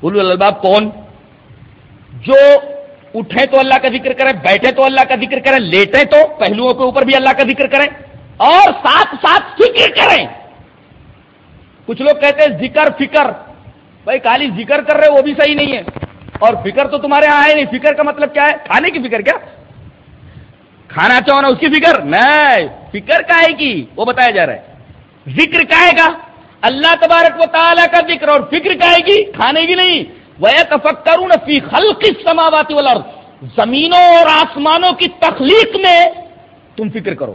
اولو الالباب کون جو اٹھیں تو اللہ کا ذکر کریں، بیٹھے تو اللہ کا ذکر کریں لیٹیں تو پہلوؤں کے اوپر بھی اللہ کا ذکر کریں اور ساتھ ساتھ فکر کریں۔ کچھ لوگ کہتے ہیں ذکر، فکر۔ بھائی خالی ذکر کر رہے وہ بھی صحیح نہیں ہے۔ اور فکر تو تمہارے یہاں ہے نہیں، فکر کا مطلب کیا ہے؟ کھانے کی فکر کیا؟ کھانا چاہو نا، اس کی فکر؟ نہیں، فکر کا ہے کی؟ وہ بتایا جا رہا ہے۔ ذکر کا ہے گا؟ اللہ تبارک و تعالیٰ کا ذکر اور فکر کا ہے گی، کھانے کی نہیں۔ فی خلق السماوات والارض زمینوں اور آسمانوں کی تخلیق میں تم فکر کرو۔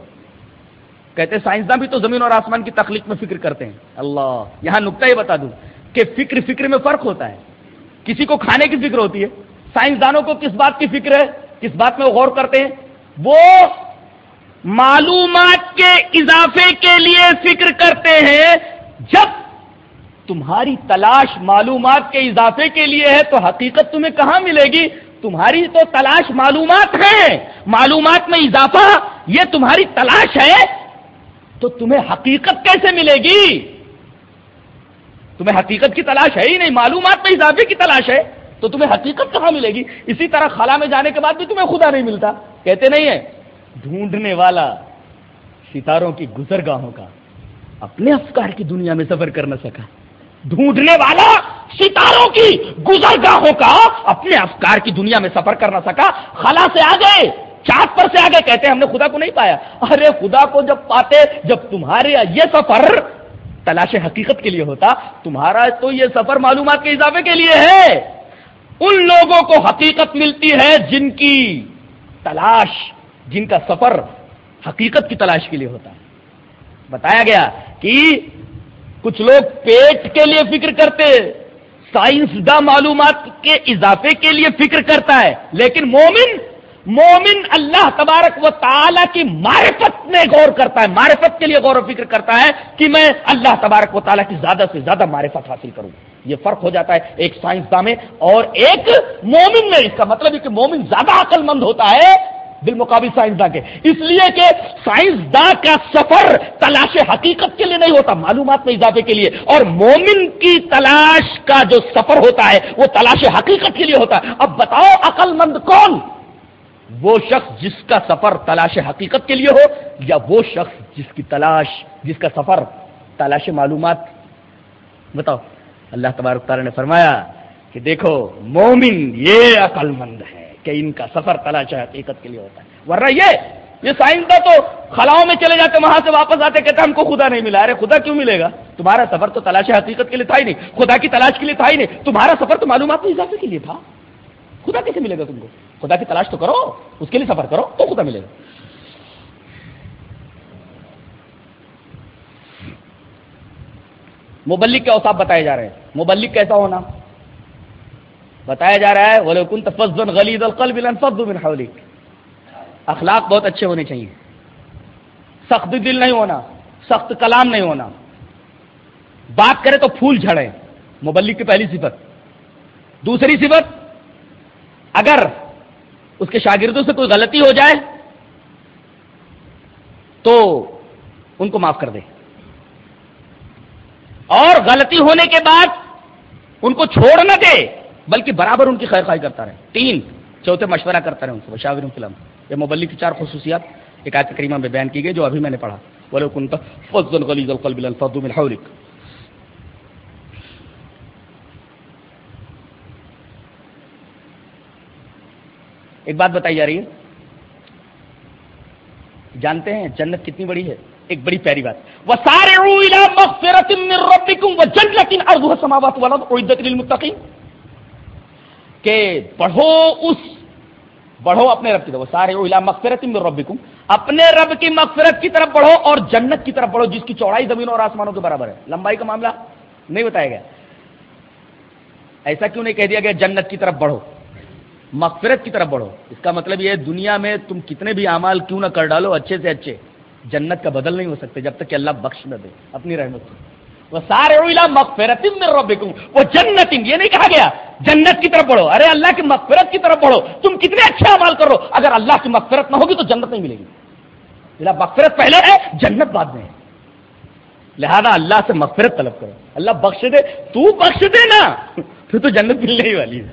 کہتے سائنسداں بھی تو زمین اور آسمان کی تخلیق میں فکر کرتے ہیں۔ اللہ، یہاں نقطہ یہ بتا دوں کہ فکر فکر میں فرق ہوتا ہے۔ کسی کو کھانے کی فکر ہوتی ہے۔ سائنسدانوں کو کس بات کی فکر ہے؟ کس بات میں وہ غور کرتے ہیں؟ وہ معلومات کے اضافے کے لیے فکر کرتے ہیں۔ جب تمہاری تلاش معلومات کے اضافے کے لیے ہے تو حقیقت تمہیں کہاں ملے گی؟ تمہاری تو تلاش معلومات ہے معلومات میں اضافہ، یہ تمہاری تلاش ہے۔ تو تمہیں حقیقت کیسے ملے گی؟ تمہیں حقیقت کی تلاش ہے ہی نہیں، معلومات میں اضافے کی تلاش ہے۔ تو تمہیں حقیقت کہاں ملے گی؟ اسی طرح خلا میں جانے کے بعد بھی تمہیں خدا نہیں ملتا۔ کہتے نہیں ہے ڈھونڈنے والا ستاروں کی گزرگاہوں کا اپنے افکار کی دنیا میں سفر کر نہ سکا۔ ڈھونڈنے والا ستاروں کی گزرگاہوں کا اپنے افکار کی دنیا میں سفر کر نہ سکا۔ خلا سے آ گئے چاند پر سے آگے کہتے ہیں، ہم نے خدا کو نہیں پایا۔ ارے خدا کو جب پاتے، جب تمہارے یہ سفر تلاش حقیقت کے لیے ہوتا، تمہارا تو یہ سفر معلومات کے اضافے کے لیے ہے۔ ان لوگوں کو حقیقت ملتی ہے جن کی تلاش، جن کا سفر حقیقت کی تلاش کے لیے ہوتا ہے۔ بتایا گیا کہ کچھ لوگ پیٹ کے لیے فکر کرتے سائنس دا معلومات کے اضافے کے لیے فکر کرتا ہے۔ لیکن مومن مومن اللہ تبارک و تعالی کی معرفت میں غور کرتا ہے۔ معرفت کے لیے غور و فکر کرتا ہے کہ میں اللہ تبارک و تعالیٰ کی زیادہ سے زیادہ معرفت حاصل کروں۔ یہ فرق ہو جاتا ہے ایک سائنسداں میں اور ایک مومن میں۔ اس کا مطلب ہے کہ مومن زیادہ عقل مند ہوتا ہے بالمقابل سائنسداں کے۔ اس لیے کہ سائنسداں کا سفر تلاش حقیقت کے لیے نہیں ہوتا، معلومات میں اضافے کے لیے۔ اور مومن کی تلاش کا جو سفر ہوتا ہے، وہ تلاش حقیقت کے لیے ہوتا ہے۔ اب بتاؤ عقل مند کون؟ وہ شخص جس کا سفر تلاش حقیقت کے لیے ہو، یا وہ شخص جس کی تلاش، جس کا سفر تلاش معلومات۔ بتاؤ۔ اللہ تبارک تعالیٰ نے فرمایا کہ دیکھو، مومن یہ عقل مند ہے۔ کہ ان کا سفر تلاش حقیقت کے لیے ہوتا ہے۔ ورنہ یہ یہ سائنس تو خلاؤں میں چلے جاتے، وہاں سے واپس آتے، کہتے ہم کو خدا نہیں ملا۔ ارے، خدا کیوں ملے گا؟ تمہارا سفر تو تلاش حقیقت کے لیے تھا ہی نہیں۔ خدا کی تلاش کے لیے تھا ہی نہیں۔ تمہارا سفر تو معلومات میں اضافے کے لیے تھا۔ خدا کیسے ملے گا تم کو؟ خدا کی تلاش تو کرو، اس کے لیے سفر کرو، تو خدا ملے گا۔ مبلک کے اوساف بتائے جا رہے ہیں۔ مبلک کیسا ہونا؟ بتایا جا رہا ہے بولے کن تفزن غلیظ القلب لنفض من حولک اخلاق بہت اچھے ہونے چاہیے۔ سخت دل نہیں ہونا، سخت کلام نہیں ہونا۔ بات کرے تو پھول جھڑے۔ مبلک کی پہلی صفت۔ دوسری صفت، اگر اس کے شاگردوں سے کوئی غلطی ہو جائے، تو ان کو معاف کر دے۔ اور غلطی ہونے کے بعد ان کو چھوڑ نہ دے۔ بلکہ برابر ان کی خیر خواہ کرتا رہے۔ تین، چوتھے مشورہ کرتا رہے ان کو شاور فلم یہ مبلی کی چار خصوصیات ایک آیت کریمہ میں بیان کی گئی جو ابھی میں نے پڑھا۔ بولے کن ایک بات بتائی جا رہی ہے۔ جانتے ہیں جنت کتنی بڑی ہے؟ ایک بڑی پیاری بات۔ وہ سارے کہ بڑھو اس، بڑھو اپنے رب کی طرف۔ سارے مغفرت من ربکم۔ اپنے رب کی مغفرت کی طرف بڑھو اور جنت کی طرف بڑھو، جس کی چوڑائی زمینوں اور آسمانوں کے برابر ہے۔ لمبائی کا معاملہ نہیں بتایا گیا۔ ایسا کیوں نہیں کہہ دیا گیا؟ جنت کی طرف بڑھو، مغفرت کی طرف بڑھو۔ اس کا مطلب یہ دنیا میں تم کتنے بھی اعمال کیوں نہ کر ڈالو، اچھے سے اچھے۔ جنت کا بدل نہیں ہو سکتے جب تک کہ اللہ بخش نہ دے، اپنی رحمت سے۔ سارے مغفرت وہ جنت یہ نہیں کہا گیا، جنت کی طرف بڑھو۔ ارے اللہ کی مغفرت کی طرف بڑھو۔ تم کتنے اچھے اعمال کرو اگر اللہ کی مغفرت نہ ہوگی تو جنت نہیں ملے گی۔ مغفرت پہلے ہے، جنت بعد میں ہے۔ لہذا اللہ سے مغفرت طلب کرو۔ اللہ بخش دے۔ تو بخش دے نا پھر تو جنت ملنے ہی والی ہے۔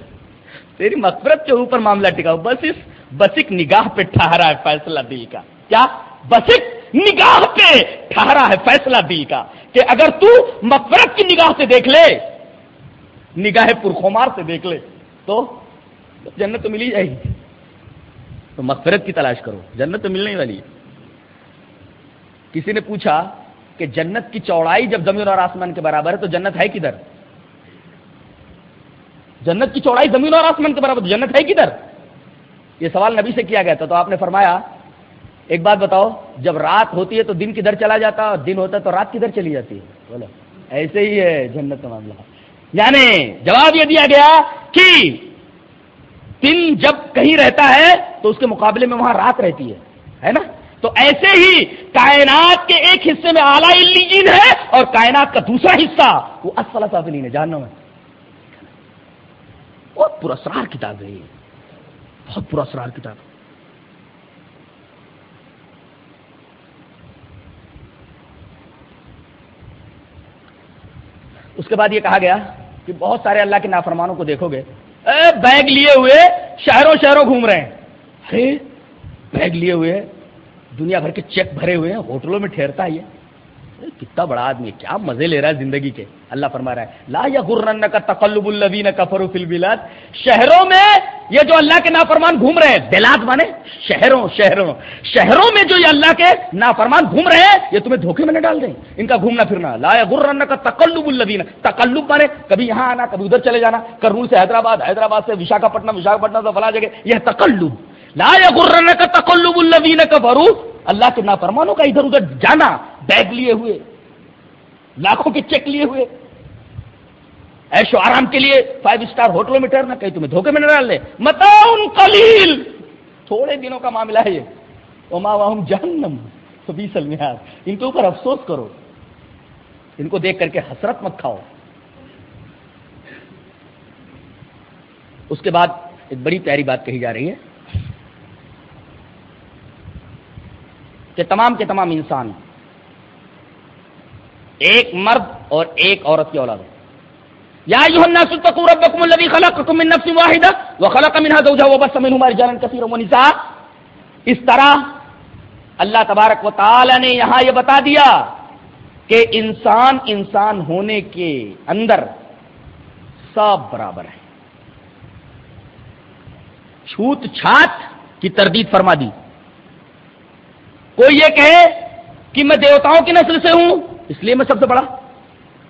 تیری مغفرت کے اوپر معاملہ ٹکا بس اس بس ایک نگاہ پہ ٹھہرا ہے فیصلہ دل کا۔ کیا؟ بس ایک نگاہ پہ ٹھہرا ہے فیصلہ دل کا کہ اگر تو مغفرت کی نگاہ سے دیکھ لے، نگاہ پرخومار سے دیکھ لے، تو جنت تو ملی جائے گی تو مغفرت کی تلاش کرو، جنت تو ملنے والی ہے۔ کسی نے پوچھا کہ جنت کی چوڑائی جب زمین اور آسمان کے برابر ہے تو جنت ہے کدھر؟ جنت کی چوڑائی زمین اور آسمان کے برابر جنت ہے کدھر؟ یہ سوال نبی سے کیا گیا تھا تو آپ نے فرمایا ایک بات بتاؤ، جب رات ہوتی ہے تو دن کدھر چلا جاتا اور دن ہوتا ہے تو رات کدھر چلی جاتی ہے؟ بولو۔ ایسے ہی ہے جنت کا معاملہ۔ یعنی جواب یہ دیا گیا کہ دن جب کہیں رہتا ہے تو اس کے مقابلے میں وہاں رات رہتی ہے نا؟ تو ایسے ہی کائنات کے ایک حصے میں اعلیٰ اللیجین ہے اور کائنات کا دوسرا حصہ وہ اصل سافلین ہے جاننا میں بہت پراسرار کتاب ہے یہ۔ بہت پراسرار کتاب۔ اس کے بعد یہ کہا گیا کہ بہت سارے اللہ کے نافرمانوں کو دیکھو گے۔ اے بیگ لیے ہوئے شہروں شہروں گھوم رہے ہیں۔ بیگ لیے ہوئے دنیا بھر کے چیک بھرے ہوئے ہیں، ہوٹلوں میں ٹھہرتا ہے یہ۔ کتنا بڑا آدمی ہے، کیا مزے لے رہا ہے زندگی کے؟ اللہ فرما رہا ہے، لا یا غرن کا تقلب الدین کفر فل بلاد شہروں میں یہ جو اللہ کے نافرمان گھوم رہے ہیں بلاد مانے، شہروں شہروں شہروں میں جو یہ اللہ کے نافرمان گھوم رہے ہیں، یہ تمہیں دھوکے میں نہ ڈال دیں، ان کا گھومنا پھرنا، لا یا غرن کا تقلب الدین تقلب مانے، کبھی یہاں آنا، کبھی ادھر چلے جانا، کرنول سے حیدرآباد حیدرآباد سے وشاکھاپٹنم وشاکھاپٹنم سے فلاں جگہ، یہ تقلب، لا یا غرن کا تقلب الدین کفرو اللہ کے نافرمانوں کا ادھر ادھر جانا، بیگ لیے ہوئے، لاکھوں کے چیک لیے ہوئے۔ ایشو آرام کے لیے فائیو اسٹار ہوٹلوں میں ٹھہرنا، کہیں تمہیں دھوکے میں نہ ڈال دے متاؤن قلیل۔ تھوڑے دنوں کا معاملہ ہے یہ۔ جہنم بیس المہار ان کے اوپر افسوس کرو۔ ان کو دیکھ کر کے حسرت مت کھاؤ۔ اس کے بعد ایک بڑی پیاری بات کہی جا رہی ہے۔ کہ تمام کے تمام انسان ایک مرد اور ایک عورت کی اولاد۔ ہے یا ایھا الناس اتقوا ربکم الذی خلقکم من نفس واحدہ وخلق منها زوجها وبث منهما رجالا كثيرا ونساء۔ اس طرح اللہ تبارک و تعالی نے یہاں یہ بتا دیا کہ انسان انسان ہونے کے اندر سب برابر ہے۔ چھوت چھات کی تردید فرما دی۔ کوئی یہ کہے کہ میں دیوتاؤں کی نسل سے ہوں، اس لیے میں سب سے بڑا۔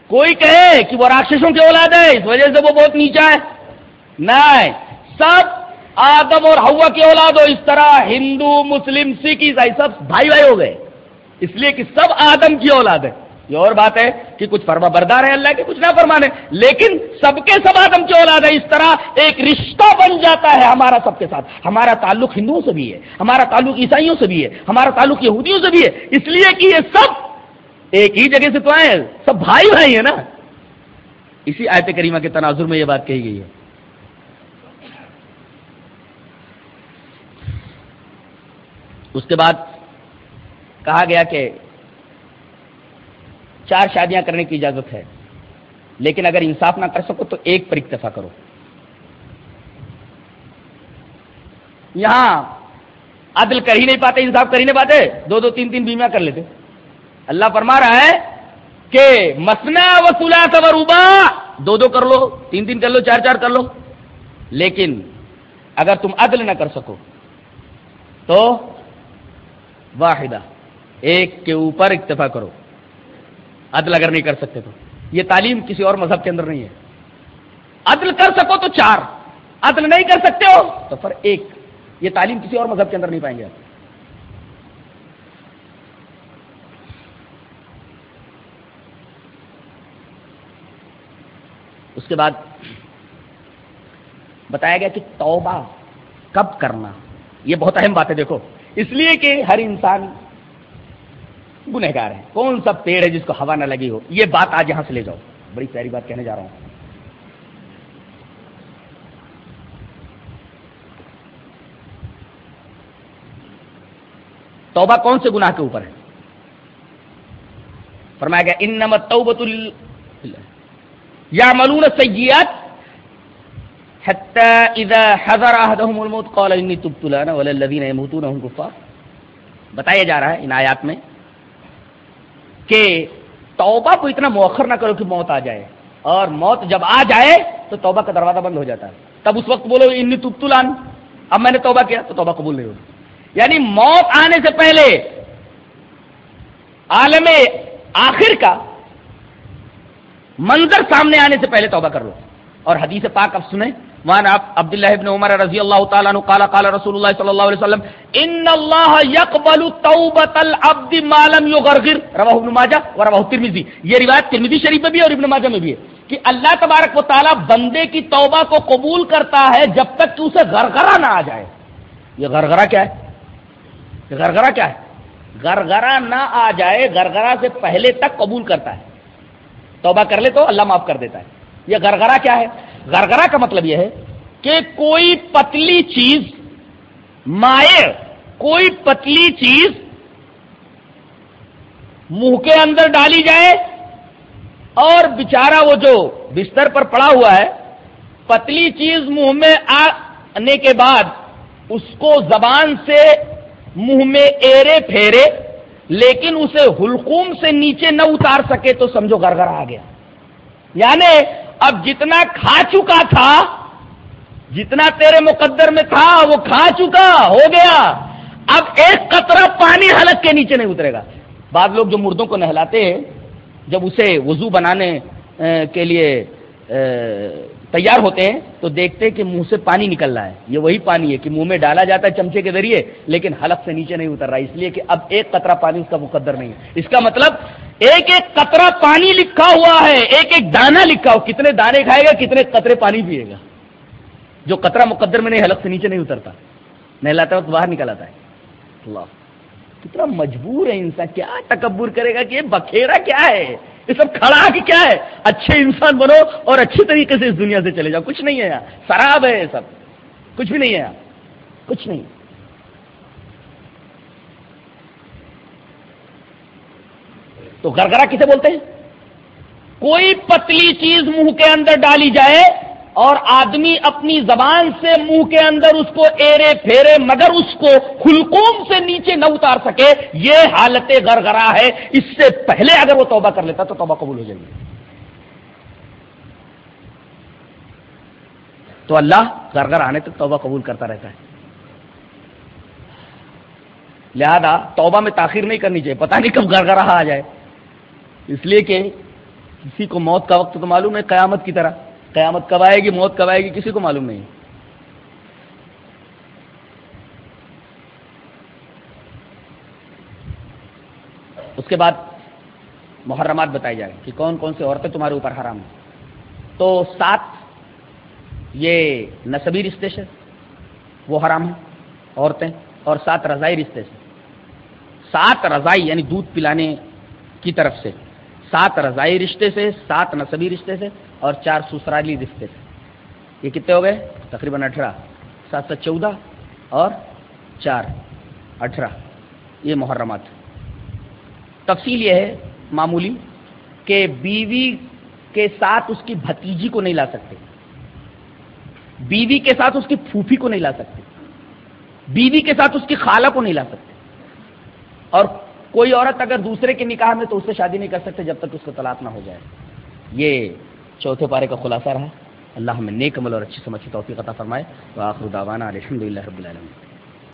کوئی کہے کہ وہ راکشسوں کی اولاد ہے، اس وجہ سے وہ بہت نیچا ہے۔ نہیں سب آدم اور ہوا کی اولاد ہو، اس طرح ہندو، مسلم، سکھ، عیسائی سب بھائی بھائی ہو گئے۔ اس لیے کہ سب آدم کی اولاد ہے۔ یہ اور بات ہے کہ کچھ فرما بردار ہے اللہ کے، کچھ نہ فرمانے لیکن سب کے سب آدم کی اولاد ہے اس طرح ایک رشتہ بن جاتا ہے ہمارا سب کے ساتھ۔ ہمارا تعلق ہندوؤں سے بھی ہے۔ ہمارا تعلق عیسائیوں سے بھی ہے۔ ہمارا تعلق یہودیوں سے بھی ہے۔ اس لیے کہ یہ سب ایک ہی جگہ سے تو آئے سب بھائی بھائی ہیں نا۔ اسی آیت کریمہ کے تناظر میں یہ بات کہی گئی ہے۔ اس کے بعد کہا گیا کہ چار شادیاں کرنے کی اجازت ہے۔ لیکن اگر انصاف نہ کر سکو تو ایک پر اکتفا کرو۔ یہاں عدل کر ہی نہیں پاتے، انصاف کر ہی نہیں پاتے، دو دو تین تین بیمیاں کر لیتے۔ اللہ فرما رہا ہے کہ مسنا وسولا روبا دو دو کر لو، تین تین کر لو، چار چار کر لو۔ لیکن اگر تم عدل نہ کر سکو تو واحدہ، ایک کے اوپر اکتفا کرو۔ عدل اگر نہیں کر سکتے تو۔ یہ تعلیم کسی اور مذہب کے اندر نہیں ہے۔ عدل کر سکو تو چار۔ عدل نہیں کر سکتے ہو تو پھر ایک۔ یہ تعلیم کسی اور مذہب کے اندر نہیں پائیں گے۔ آپ اس کے بعد بتایا گیا کہ توبہ کب کرنا۔ یہ بہت اہم بات ہے دیکھو۔ اس لیے کہ ہر انسان گنہگار ہے کون سا پیڑ ہے جس کو ہوا نہ لگی ہو؟ یہ بات آج یہاں سے لے جاؤ۔ بڑی پیاری بات کہنے جا رہا ہوں۔ توبہ کون سے گناہ کے اوپر ہے؟ فرمایا گیا ان نمت توبت یا ملون سیات حتى اذا حضر احدهم الموت قال تبت ولا الذين يموتون هم كفار بتایا جا رہا ہے ان آیات میں کہ توبہ کو اتنا مؤخر نہ کرو کہ موت آ جائے۔ اور موت جب آ جائے تو توبہ کا دروازہ بند ہو جاتا ہے۔ تب اس وقت بولو انی تبت اب میں نے توبہ کیا تو توبہ قبول نہیں ہوگی یعنی موت آنے سے پہلے عالم آخر کا منظر سامنے آنے سے پہلے توبہ کر لو۔ اور حدیث پاک اب سنیں۔ وان آپ عبداللہ ابن عمر رضی اللہ تعالیٰ عنہ قال قال رسول اللہ صلی اللہ علیہ وسلم ان اللہ يقبل توبۃ العبد ما لم يغرغر. رواہ ابن ماجہ و رواہ ترمذی یہ روایت ترمذی شریف میں بھی اور ابن ماجہ میں بھی ہے کہ اللہ تبارک و تعالیٰ بندے کی توبہ کو قبول کرتا ہے جب تک کہ اسے غرغرہ نہ آ جائے۔ یہ غرغرہ کیا ہے؟ یہ غرغرہ کیا ہے؟ گرگرا نہ آ جائے گرگرا سے پہلے تک قبول کرتا ہے۔ توبہ کر لے تو اللہ معاف کر دیتا ہے۔ یہ گرگرا کیا ہے؟ گرگرا کا مطلب یہ ہے کہ کوئی پتلی چیز مائر کوئی پتلی چیز منہ کے اندر ڈالی جائے اور بچارا وہ جو بستر پر پڑا ہوا ہے، پتلی چیز منہ میں آنے کے بعد اس کو زبان سے منہ میں ایرے پھیرے، لیکن اسے حلقوم سے نیچے نہ اتار سکے تو سمجھو گھر آ گیا۔ یعنی اب جتنا کھا چکا تھا، جتنا تیرے مقدر میں تھا، وہ کھا چکا، ہو گیا۔ اب ایک قطرہ پانی حلق کے نیچے نہیں اترے گا۔ بعض لوگ جو مردوں کو نہلاتے ہیں، جب اسے وضو بنانے کے لیے تیار ہوتے ہیں تو دیکھتے ہیں کہ منہ سے پانی نکل رہا ہے۔ یہ وہی پانی ہے کہ منہ میں ڈالا جاتا ہے چمچے کے ذریعے، لیکن حلق سے نیچے نہیں اتر رہا، اس لیے کہ اب ایک قطرہ پانی اس کا مقدر نہیں ہے۔ اس کا مطلب ایک ایک قطرہ پانی لکھا ہوا ہے، ایک ایک دانا لکھا ہو کتنے دانے کھائے گا، کتنے قطرے پانی پیے گا۔ جو قطرہ مقدر میں نہیں، حلق سے نیچے نہیں اترتا۔ نہلاتا وقت باہر نکل آتا ہے۔ اللہ، کتنا مجبور ہے انسان، کیا تکبر کرے گا کہ یہ بکھیرا کیا ہے؟ یہ سب کھڑا کہ کیا ہے؟ اچھے انسان بنو اور اچھی طریقے سے اس دنیا سے چلے جاؤ۔ کچھ نہیں ہے یار شراب ہے یہ سب۔ کچھ بھی نہیں ہے یار کچھ نہیں۔ تو گرگرا کسے بولتے ہیں؟ کوئی پتلی چیز منہ کے اندر ڈالی جائے اور آدمی اپنی زبان سے منہ کے اندر اس کو ایرے پھیرے مگر اس کو خلقوم سے نیچے نہ اتار سکے، یہ حالت گرگرا ہے۔ اس سے پہلے اگر وہ توبہ کر لیتا تو توبہ قبول ہو جائے گی۔ تو اللہ گرگر آنے تک توبہ قبول کرتا رہتا ہے۔ لہذا توبہ میں تاخیر نہیں کرنی چاہیے، پتہ نہیں کب گرگرا آ جائے۔ اس لیے کہ کسی کو موت کا وقت تو معلوم ہے، قیامت کی طرح۔ قیامت کب آئے گی، موت کب آئے گی، کسی کو معلوم نہیں۔ اس کے بعد محرمات بتائی جائیں کہ کون کون سے عورتیں تمہارے اوپر حرام ہیں۔ تو سات، یہ نصبی رشتے سے وہ حرام ہیں، عورتیں، اور سات رضائی رشتے سے۔ سات رضائی یعنی دودھ پلانے کی طرف سے۔ سات رضائی رشتے سے، سات نصبی رشتے سے۔ اور چار سسرالی رشتے سے یہ کتنے ہو گئے؟ تقریباً اٹھارہ۔ سات سات چودہ اور چار اٹھارہ۔ یہ محرمات۔ تفصیل یہ ہے معمولی کہ بیوی کے ساتھ اس کی بھتیجی کو نہیں لا سکتے۔ بیوی کے ساتھ اس کی پھوپھی کو نہیں لا سکتے۔ بیوی کے ساتھ اس کی خالہ کو نہیں لا سکتے۔ اور کوئی عورت اگر دوسرے کے نکاح میں تو اس سے شادی نہیں کر سکتے جب تک اس کو طلاق نہ ہو جائے۔ یہ چوتھے پارے کا خلاصہ رہا۔ اللہ ہمیں نیک عمل اور اچھی سمجھ کی توفیق عطا فرمائے۔ وآخر آخر دعوانا الحمد للہ رب العالمین۔